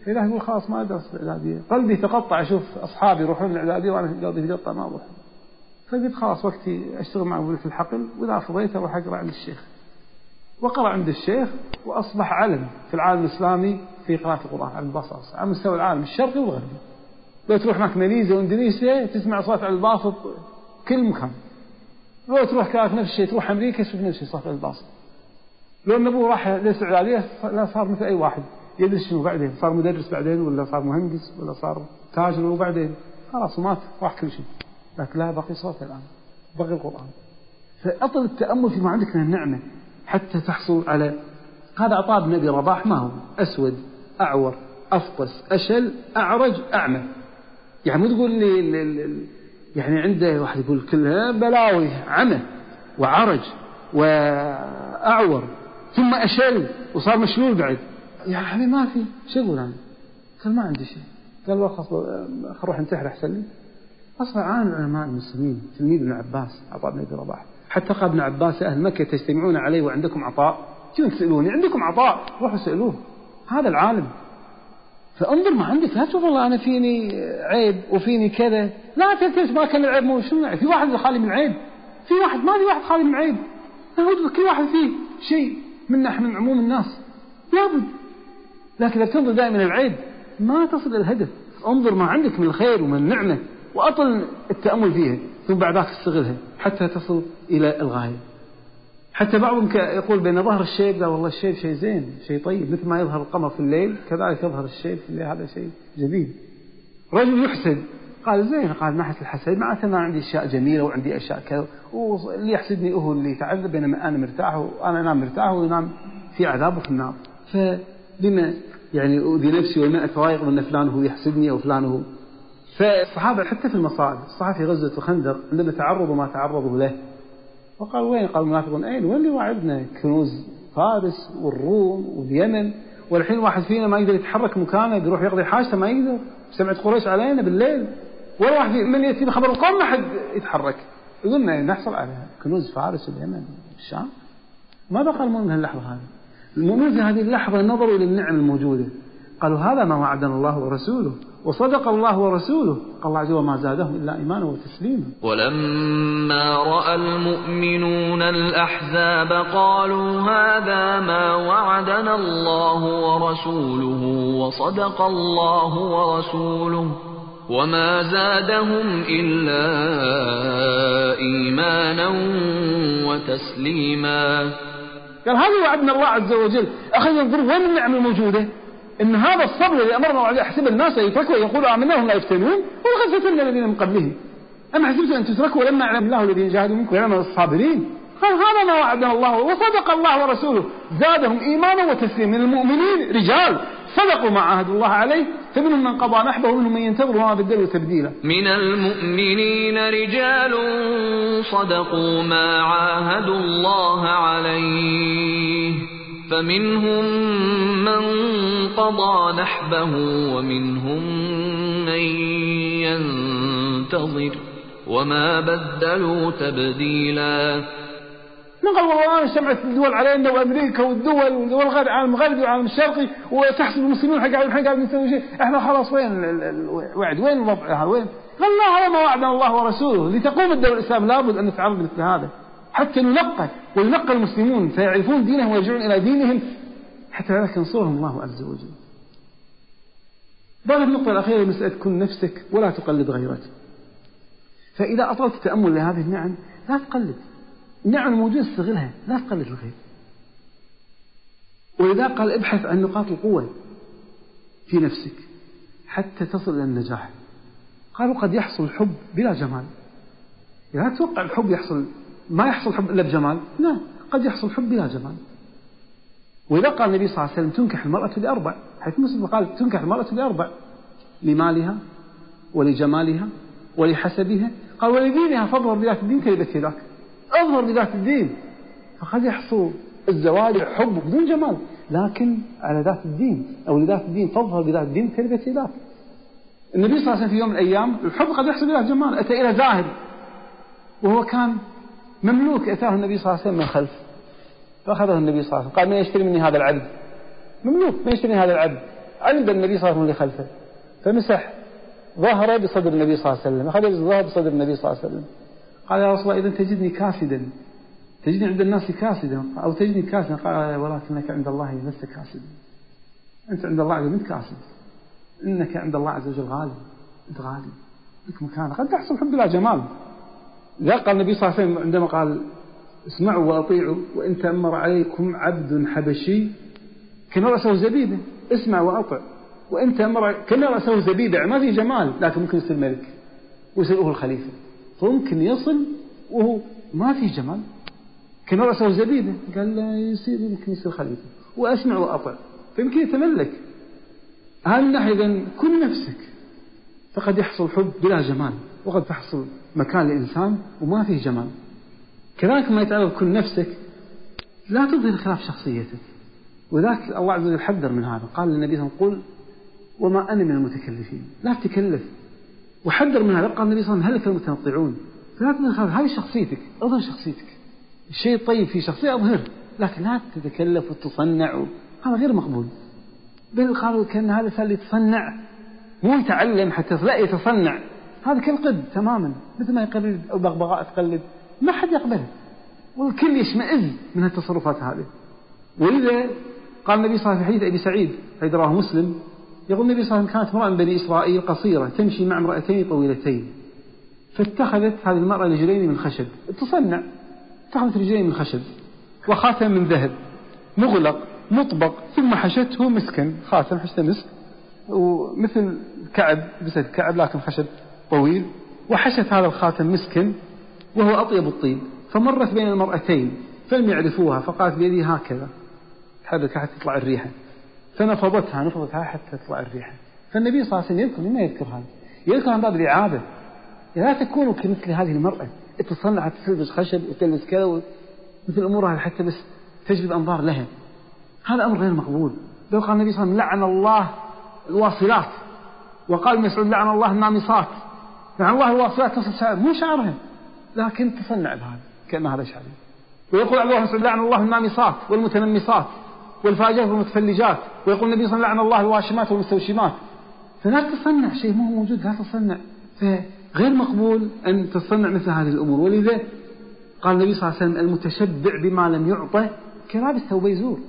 فإله يقول خلاص ما ادرس الاعداديه قلبي تقطع اشوف اصحابي يروحون الاعداديه وانا قلبي قطع ما اروح فقلت خلاص وقتي اشتغل مع ابوي في الحقل واذا فضيت اروح اقرا عند الشيخ وقرا عند الشيخ واصبح علم في العالم الاسلامي في قراءة القرآن على البصص على مستوى العالم الشرقي والغربي لو تروح هناك ماليزيا واندونيسيا تسمع صوت على الباسط كل مكان لو تروح كذلك نفس الشيء تروح امريكا تشوف نفس الشيء صوت على الباسط لو ان ابوه راح للسعوديه لا صار مثل اي واحد يدرس شنو بعدين صار مدرس بعدين ولا صار مهندس ولا صار تاجر وبعدين خلاص مات راح كل شيء لكن لا بقي صوت الان بقي القران فاطل التامل فيما عندك من النعمه حتى تحصل على هذا عطاء النبي رباح ما هو اسود أعور أفطس أشل أعرج أعمى يعني مو تقول لي يعني عنده واحد يقول كلها بلاوي عمى وعرج وأعور ثم أشل وصار مشلول بعد يا حبيبي ما في شو أقول أنا؟ قال ما عندي شيء قال والله خلاص أروح انتحر أحسن لي أصلا عام العلماء المسلمين تلميذ ابن عباس عطاء بن أبي رباح حتى قال ابن عباس أهل مكة تجتمعون عليه وعندكم عطاء تجون تسألوني عندكم عطاء روحوا سألوه هذا العالم فانظر ما عندك لا تقول والله انا فيني عيب وفيني كذا لا تلتمس ما كان العيب مو شنو في واحد خالي من عيب في واحد ما في واحد خالي من عيب كل واحد فيه شيء من من عموم الناس لابد لكن اذا تنظر دائما العيب ما تصل الهدف انظر ما عندك من الخير ومن النعمه واطل التامل فيها ثم بعد ذاك استغلها حتى تصل الى الغايه حتى بعضهم يقول بأن ظهر الشيب لا والله الشيب شيء زين شيء طيب مثل ما يظهر القمر في الليل كذلك يظهر الشيب في الليل هذا شيء جميل رجل يحسد قال زين قال ما احس الحسد معناته انا عندي اشياء جميله وعندي اشياء كذا واللي يحسدني هو اللي يتعذب بينما انا مرتاح وانا انام مرتاح وينام في عذاب وفي النار فبما يعني اؤذي نفسي وما اتضايق من فلان هو يحسدني او فلان هو فالصحابه حتى في المصائب في غزوه الخندق عندما تعرضوا ما تعرضوا له فقال وين قال المنافقون أين وين اللي وعدنا كنوز فارس والروم واليمن والحين واحد فينا ما يقدر يتحرك مكانه يروح يقضي حاجته ما يقدر سمعت قريش علينا بالليل ولا واحد من يأتي خبر القوم ما حد يتحرك قلنا إيه، نحصل على كنوز فارس واليمن الشام ما بقى المؤمن هاللحظة هذه المؤمن في هذه اللحظة نظروا للنعم الموجودة قالوا هذا ما وعدنا الله ورسوله وصدق الله ورسوله قال الله عز وجل ما زادهم إلا إيمانا وتسليما
ولما رأى المؤمنون الأحزاب قالوا هذا ما وعدنا الله ورسوله وصدق الله ورسوله وما زادهم إلا إيمانا وتسليما
قال هذا وعدنا الله عز وجل أخي ينظر وين النعمة الموجودة إن هذا الصبر الذي أمرنا عليه أحسب الناس أن يتركوا يقولوا آمنا وهم لا يفتنون ولقد فتنا الذين من قبلهم أم حسبتم أن تتركوا ولما يعلم الله الذين جاهدوا منكم ويعلم الصابرين قال هذا ما وعدنا الله وصدق الله ورسوله زادهم إيمانا وتسليما من المؤمنين رجال صدقوا ما عاهدوا الله عليه فمنهم من قضى نحبه ومنهم من ينتظر وما بدلوا تبديلا
من المؤمنين رجال صدقوا ما عاهدوا الله عليه فمنهم من قضى نحبه ومنهم من ينتظر وما بدلوا تبديلا
نقل القرآن سمعت الدول علينا وأمريكا والدول والدول الغرب العالم الغربي والعالم الشرقي وتحسب المسلمين حق احنا قاعدين نسوي شيء احنا خلاص وين الوعد وين الوضع وين؟ قال الله ما وعدنا الله ورسوله لتقوم الدولة الإسلام لابد أن نتعامل مثل هذا حتى ننقل وينقى المسلمون فيعرفون دينهم ويرجعون إلى دينهم حتى ذلك ينصرهم الله عز وجل بعد النقطة الأخيرة مسألة كن نفسك ولا تقلد غيرك فإذا أطلت التأمل لهذه النعم لا تقلد النعم الموجودة استغلها لا تقلد الغير وإذا قال ابحث عن نقاط القوة في نفسك حتى تصل إلى النجاح قالوا قد يحصل حب بلا جمال لا تتوقع الحب يحصل ما يحصل حب إلا بجمال لا قد يحصل حب بلا جمال وإذا قال النبي صلى الله عليه وسلم تنكح المرأة لأربع حيث مسلم قال تنكح المرأة لأربع لمالها ولجمالها ولحسبها قال ولدينها فاظهر بذات الدين كلمة ذاك اظهر بذات الدين فقد يحصل الزواج حب بدون جمال لكن على ذات الدين أو لذات الدين فاظهر بذات الدين كلمة ذاك النبي صلى الله عليه وسلم في يوم من الأيام الحب قد يحصل بذات جمال أتى إلى زاهد وهو كان مملوك أتاه النبي صلى الله عليه وسلم من خلف فأخذه النبي صلى الله عليه وسلم قال من يشتري مني هذا العبد مملوك من يشتري هذا العبد عند النبي صلى الله عليه وسلم اللي خلفه فمسح ظهره بصدر النبي صلى الله عليه وسلم أخذ ظهره بصدر النبي صلى الله عليه وسلم قال يا رسول الله إذا تجدني كاسدا تجدني عند الناس كاسدا أو تجدني كاسدا قال آه، ولكنك عند الله لست كاسدا أنت عند الله عز أنت كاسد إنك عند الله عز وجل غالي أنت غالي لك مكان قد تحصل الحمد لله جمال قال النبي صلى الله عليه وسلم عندما قال اسمعوا وأطيعوا وإن تأمر عليكم عبد حبشي كان رأسه زبيبة اسمع وأطع وإن تأمر كان رأسه زبيبة ما في جمال لكن ممكن يصير ملك ويصير هو الخليفة فممكن يصل وهو ما في جمال كان رأسه زبيبة قال لا يصير يمكن يصير خليفة وأسمع وأطع فيمكن يتملك هذه الناحية إذا كن نفسك فقد يحصل حب بلا جمال وقد تحصل مكان الإنسان وما فيه جمال كذلك ما يتعرض كل نفسك لا تظهر خلاف شخصيتك وذاك الله عز وجل حذر من هذا قال للنبي صلى الله عليه وسلم قل وما أنا من المتكلفين لا تكلف وحذر من هذا قال النبي صلى الله عليه وسلم هلك المتنطعون فلا تظهر هذه شخصيتك اظهر شخصيتك الشيء الطيب في شخصية اظهره لكن لا تتكلف وتصنع هذا غير مقبول بل قالوا كان هذا اللي يتصنع مو يتعلم حتى لا يتصنع هذا كالقد تماما مثل ما يقلد أو بغبغاء تقلد ما حد يقبله والكل يشمئز من التصرفات هذه ولذا قال النبي صلى الله عليه وسلم في حديث أبي سعيد حديث رواه مسلم يقول النبي صلى الله عليه وسلم كانت امرأة من بني إسرائيل قصيرة تمشي مع امرأتين طويلتين فاتخذت هذه المرأة رجلين من خشب تصنع اتخذت رجلين من خشب وخاتم من ذهب مغلق مطبق ثم حشته مسكا خاتم حشته مسك ومثل كعب بسد كعب لكن خشب طويل وحشت هذا الخاتم مسكن وهو أطيب الطيب فمرت بين المرأتين فلم يعرفوها فقالت بيدي هكذا تحرك حتى تطلع الريحة فنفضتها نفضتها حتى تطلع الريحة فالنبي صلى الله عليه وسلم يذكر لما يذكر هذا يذكر عن باب الإعادة لا تكونوا كمثل هذه المرأة تتصنع تلبس خشب وتلبس كذا مثل أمورها حتى بس تجلب أنظار لها هذا أمر غير مقبول لو قال النبي صلى الله عليه وسلم لعن الله الواصلات وقال مسعود لعن الله النامصات مع نعم، الله الواصلات تصل شعر مو شعرهم لكن تصنع بهذا كأن هذا شعرهم ويقول عبد الله لعن الله النامصات والمتنمصات والفاجات والمتفلجات ويقول النبي صلى الله عليه وسلم لعن الله الواشمات والمستوشمات فلا تصنع شيء ما هو موجود لا تصنع فغير مقبول أن تصنع مثل هذه الأمور ولذا قال النبي صلى الله عليه وسلم المتشبع بما لم يعطه كلابس ثوب يزور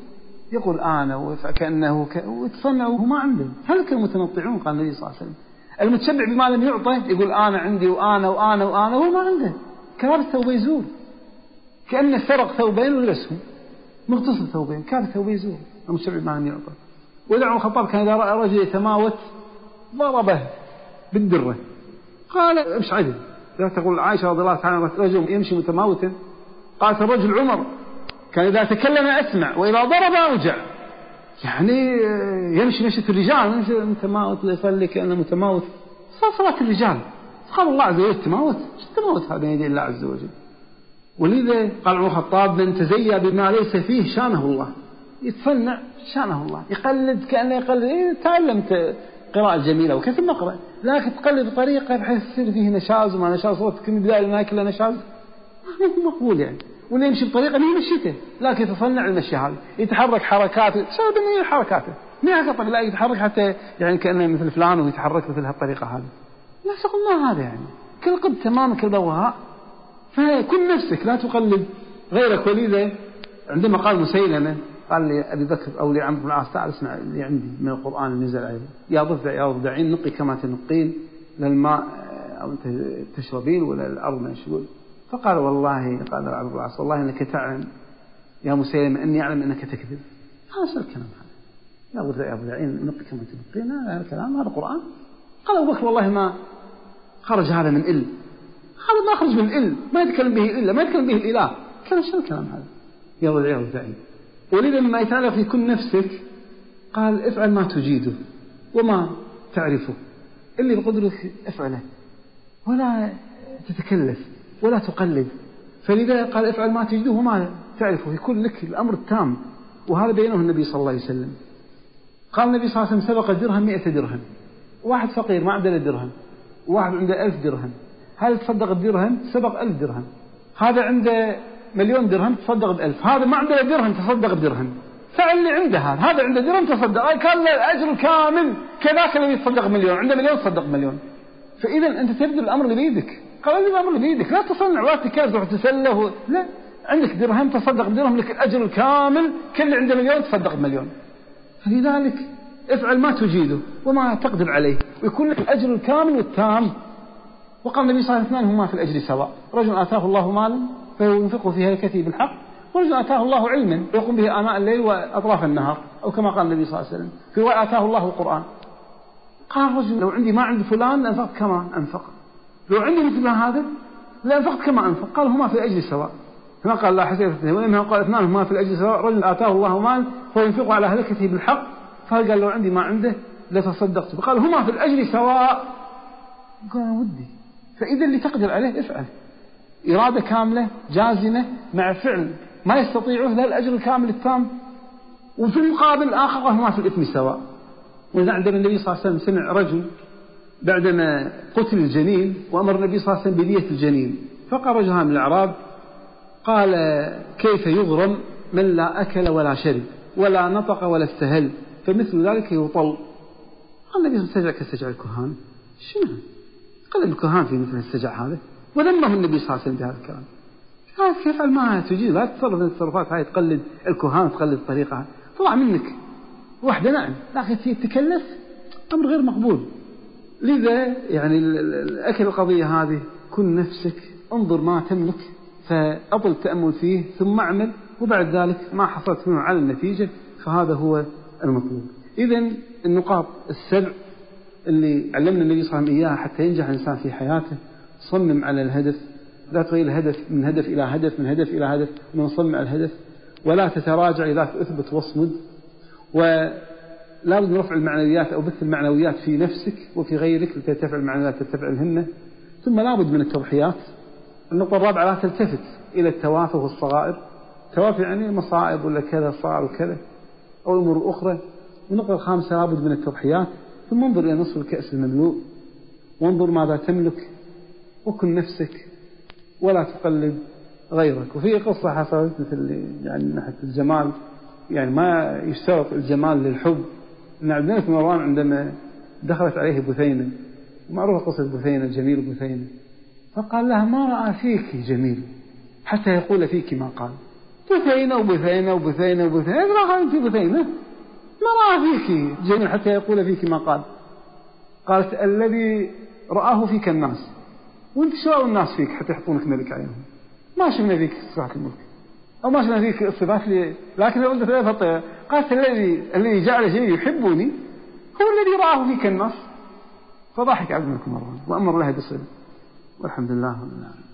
يقول أنا وكأنه ويتصنع وهو ما عنده هلك المتنطعون قال النبي صلى الله عليه وسلم المتشبع بما لم يعطه يقول أنا عندي وأنا وأنا وأنا وهو ما عنده كابس وبيزول زور كأنه سرق ثوبين ولا اسمه مغتصب ثوبين كابس وبيزول زور المتشبع بما لم يعطه وإذا عمر الخطاب كان إذا رأى رجل يتماوت ضربه بالدرة قال امش عدل لا تقول عائشة رضي الله تعالى عنها رجل يمشي متماوتا قالت الرجل عمر كان إذا تكلم أسمع وإذا ضرب أرجع يعني آه، يمشي مشية الرجال متماوت ليصل لك أنا متماوت صلاة الرجال قال الله عز وجل التماوت مش التماوت هذا يدي الله عز وجل ولذا قال عمر الخطاب من تزيى بما ليس فيه شانه الله يتصنع شانه الله يقلد كأنه يقلد إيه تعلمت قراءة جميلة وكيف نقرأ لكن تقلد طريقة بحيث يصير فيه نشاز وما نشاز صوتك من بداية كله نشاز [laughs] مقبول يعني ولا يمشي بطريقة اللي مشيته لكن تصنع المشية هذه يتحرك حركاته سبب انه حركاته ما يقطع لا يتحرك حتى يعني كأنه مثل فلان ويتحرك مثل هالطريقة هذه لا شغلنا هذا يعني كل قد تمامك الضوء فكن نفسك لا تقلد غيرك ولذا عندما قال مسيلمة قال لأبي بكر أو لعمرو بن العاص تعال اسمع اللي عندي من القرآن اللي نزل عليه يا ضفدع يا ضفدعين نقي كما تنقين للماء آه، أو تشربين ولا الأرض ما يقول فقال والله قال عبد الله والله انك تعلم يا مسيلمه اني اعلم انك تكذب هذا الكلام هذا يا ابو يا ابو العين نق كما تبقين هذا الكلام هذا القران قال ابو بكر والله ما خرج هذا من إل هذا ما خرج من إل ما يتكلم به إلا ما يتكلم به الإله كان شو الكلام هذا يا ابو العين ولذا ولذا ما يتعلق في كل نفسك قال افعل ما تجيده وما تعرفه اللي بقدرك افعله ولا تتكلف ولا تقلد فلذلك قال افعل ما تجده وما تعرفه يكون لك الأمر التام وهذا بينه النبي صلى الله عليه وسلم قال النبي صلى الله عليه وسلم سبق درهم مئة درهم واحد فقير ما عنده درهم واحد عنده ألف درهم هل تصدق بدرهم سبق ألف درهم هذا عنده مليون درهم تصدق بألف هذا ما عنده درهم تصدق بدرهم فعل اللي عنده هذا هذا عنده درهم تصدق أي كان له الأجر الكامل كذاك الذي يتصدق مليون عنده مليون تصدق مليون فإذا أنت تبذل الأمر اللي بيدك قال لي أمر إيه، بيدك لا تصنع واتكاد تروح تسله لا عندك درهم تصدق بدرهم لك الأجر الكامل كل عنده مليون تصدق بمليون فلذلك افعل ما تجيده وما تقدر عليه ويكون لك الأجر الكامل والتام وقال النبي صلى الله عليه وسلم هما في الأجر سواء رجل آتاه الله مالا فينفقه في هلكته بالحق ورجل آتاه الله علما يقوم به آناء الليل وأطراف النهار أو كما قال النبي صلى الله عليه وسلم في رواية آتاه الله القرآن قال رجل لو عندي ما عند فلان أنفق كما أنفق لو عندي مثل ما هذا لأنفقت كما أنفق قال هما في الأجل سواء كما قال لا حسيت اثنين وإنما قال اثنان هما في الأجل سواء رجل آتاه الله مال فينفق على هلكته بالحق فقال لو عندي ما عنده لتصدقت قال هما في الأجل سواء قال أنا ودي فإذا اللي تقدر عليه افعل إرادة كاملة جازمة مع فعل ما يستطيعه لا الأجر الكامل التام وفي المقابل الآخر هما في الإثم سواء وإذا عندنا النبي صلى الله عليه وسلم سمع رجل بعدما قتل الجنين وأمر النبي صلى الله عليه وسلم بدية الجنين فقال من الأعراب قال كيف يغرم من لا أكل ولا شرب ولا نطق ولا استهل فمثل ذلك يطل قال النبي صلى الله عليه وسلم سجع كسجع الكهان شنو قال الكهان في مثل السجع هذا وذمه النبي صلى الله عليه وسلم بهذا الكلام قال كيف ما تجيب لا تتصرف التصرفات هاي تقلد الكهان تقلد الطريقة طلع منك وحدة نعم لكن تكلف أمر غير مقبول لذا يعني أكل القضية هذه كن نفسك انظر ما تملك فأطل التأمل فيه ثم اعمل وبعد ذلك ما حصلت منه على النتيجة فهذا هو المطلوب إذا النقاط السبع اللي علمنا النبي صلى الله عليه وسلم إياها حتى ينجح الإنسان في حياته صمم على الهدف لا تغير الهدف من هدف إلى هدف من هدف إلى هدف من صمم على الهدف ولا تتراجع إذا أثبت واصمد لا بد من رفع المعنويات أو بث المعنويات في نفسك وفي غيرك لكي المعنويات المعنويات الهمة ثم لا بد من التضحيات النقطة الرابعة لا تلتفت إلى التوافه والصغائر توافه يعني مصائب ولا كذا صار وكذا أو أمور أخرى النقطة الخامسة لا بد من التضحيات ثم انظر إلى نصف الكأس المملوء وانظر ماذا تملك وكن نفسك ولا تقلد غيرك وفي قصة حصلت مثل يعني من ناحية الجمال يعني ما يشترط الجمال للحب أن عبد الملك مروان عندما دخلت عليه بثينة معروفة قصة بثينة جميل بثينة فقال لها ما رأى فيك جميل حتى يقول فيك ما قال بثينة وبثينة وبثينة وبثينة ما قال في بثينة ما رأى فيك جميل حتى يقول فيك ما قال قالت الذي رآه فيك الناس وانت شو الناس فيك حتى يحطونك ملك عليهم ما شفنا فيك صحة الملك أو ما شنو هذيك الصفات لي لكن الرد ثلاثة طيب قالت الذي الذي جعل شيء يحبني هو الذي رآه فيك النص
فضحك عبد الملك مروان وأمر له بالصدق والحمد لله رب العالمين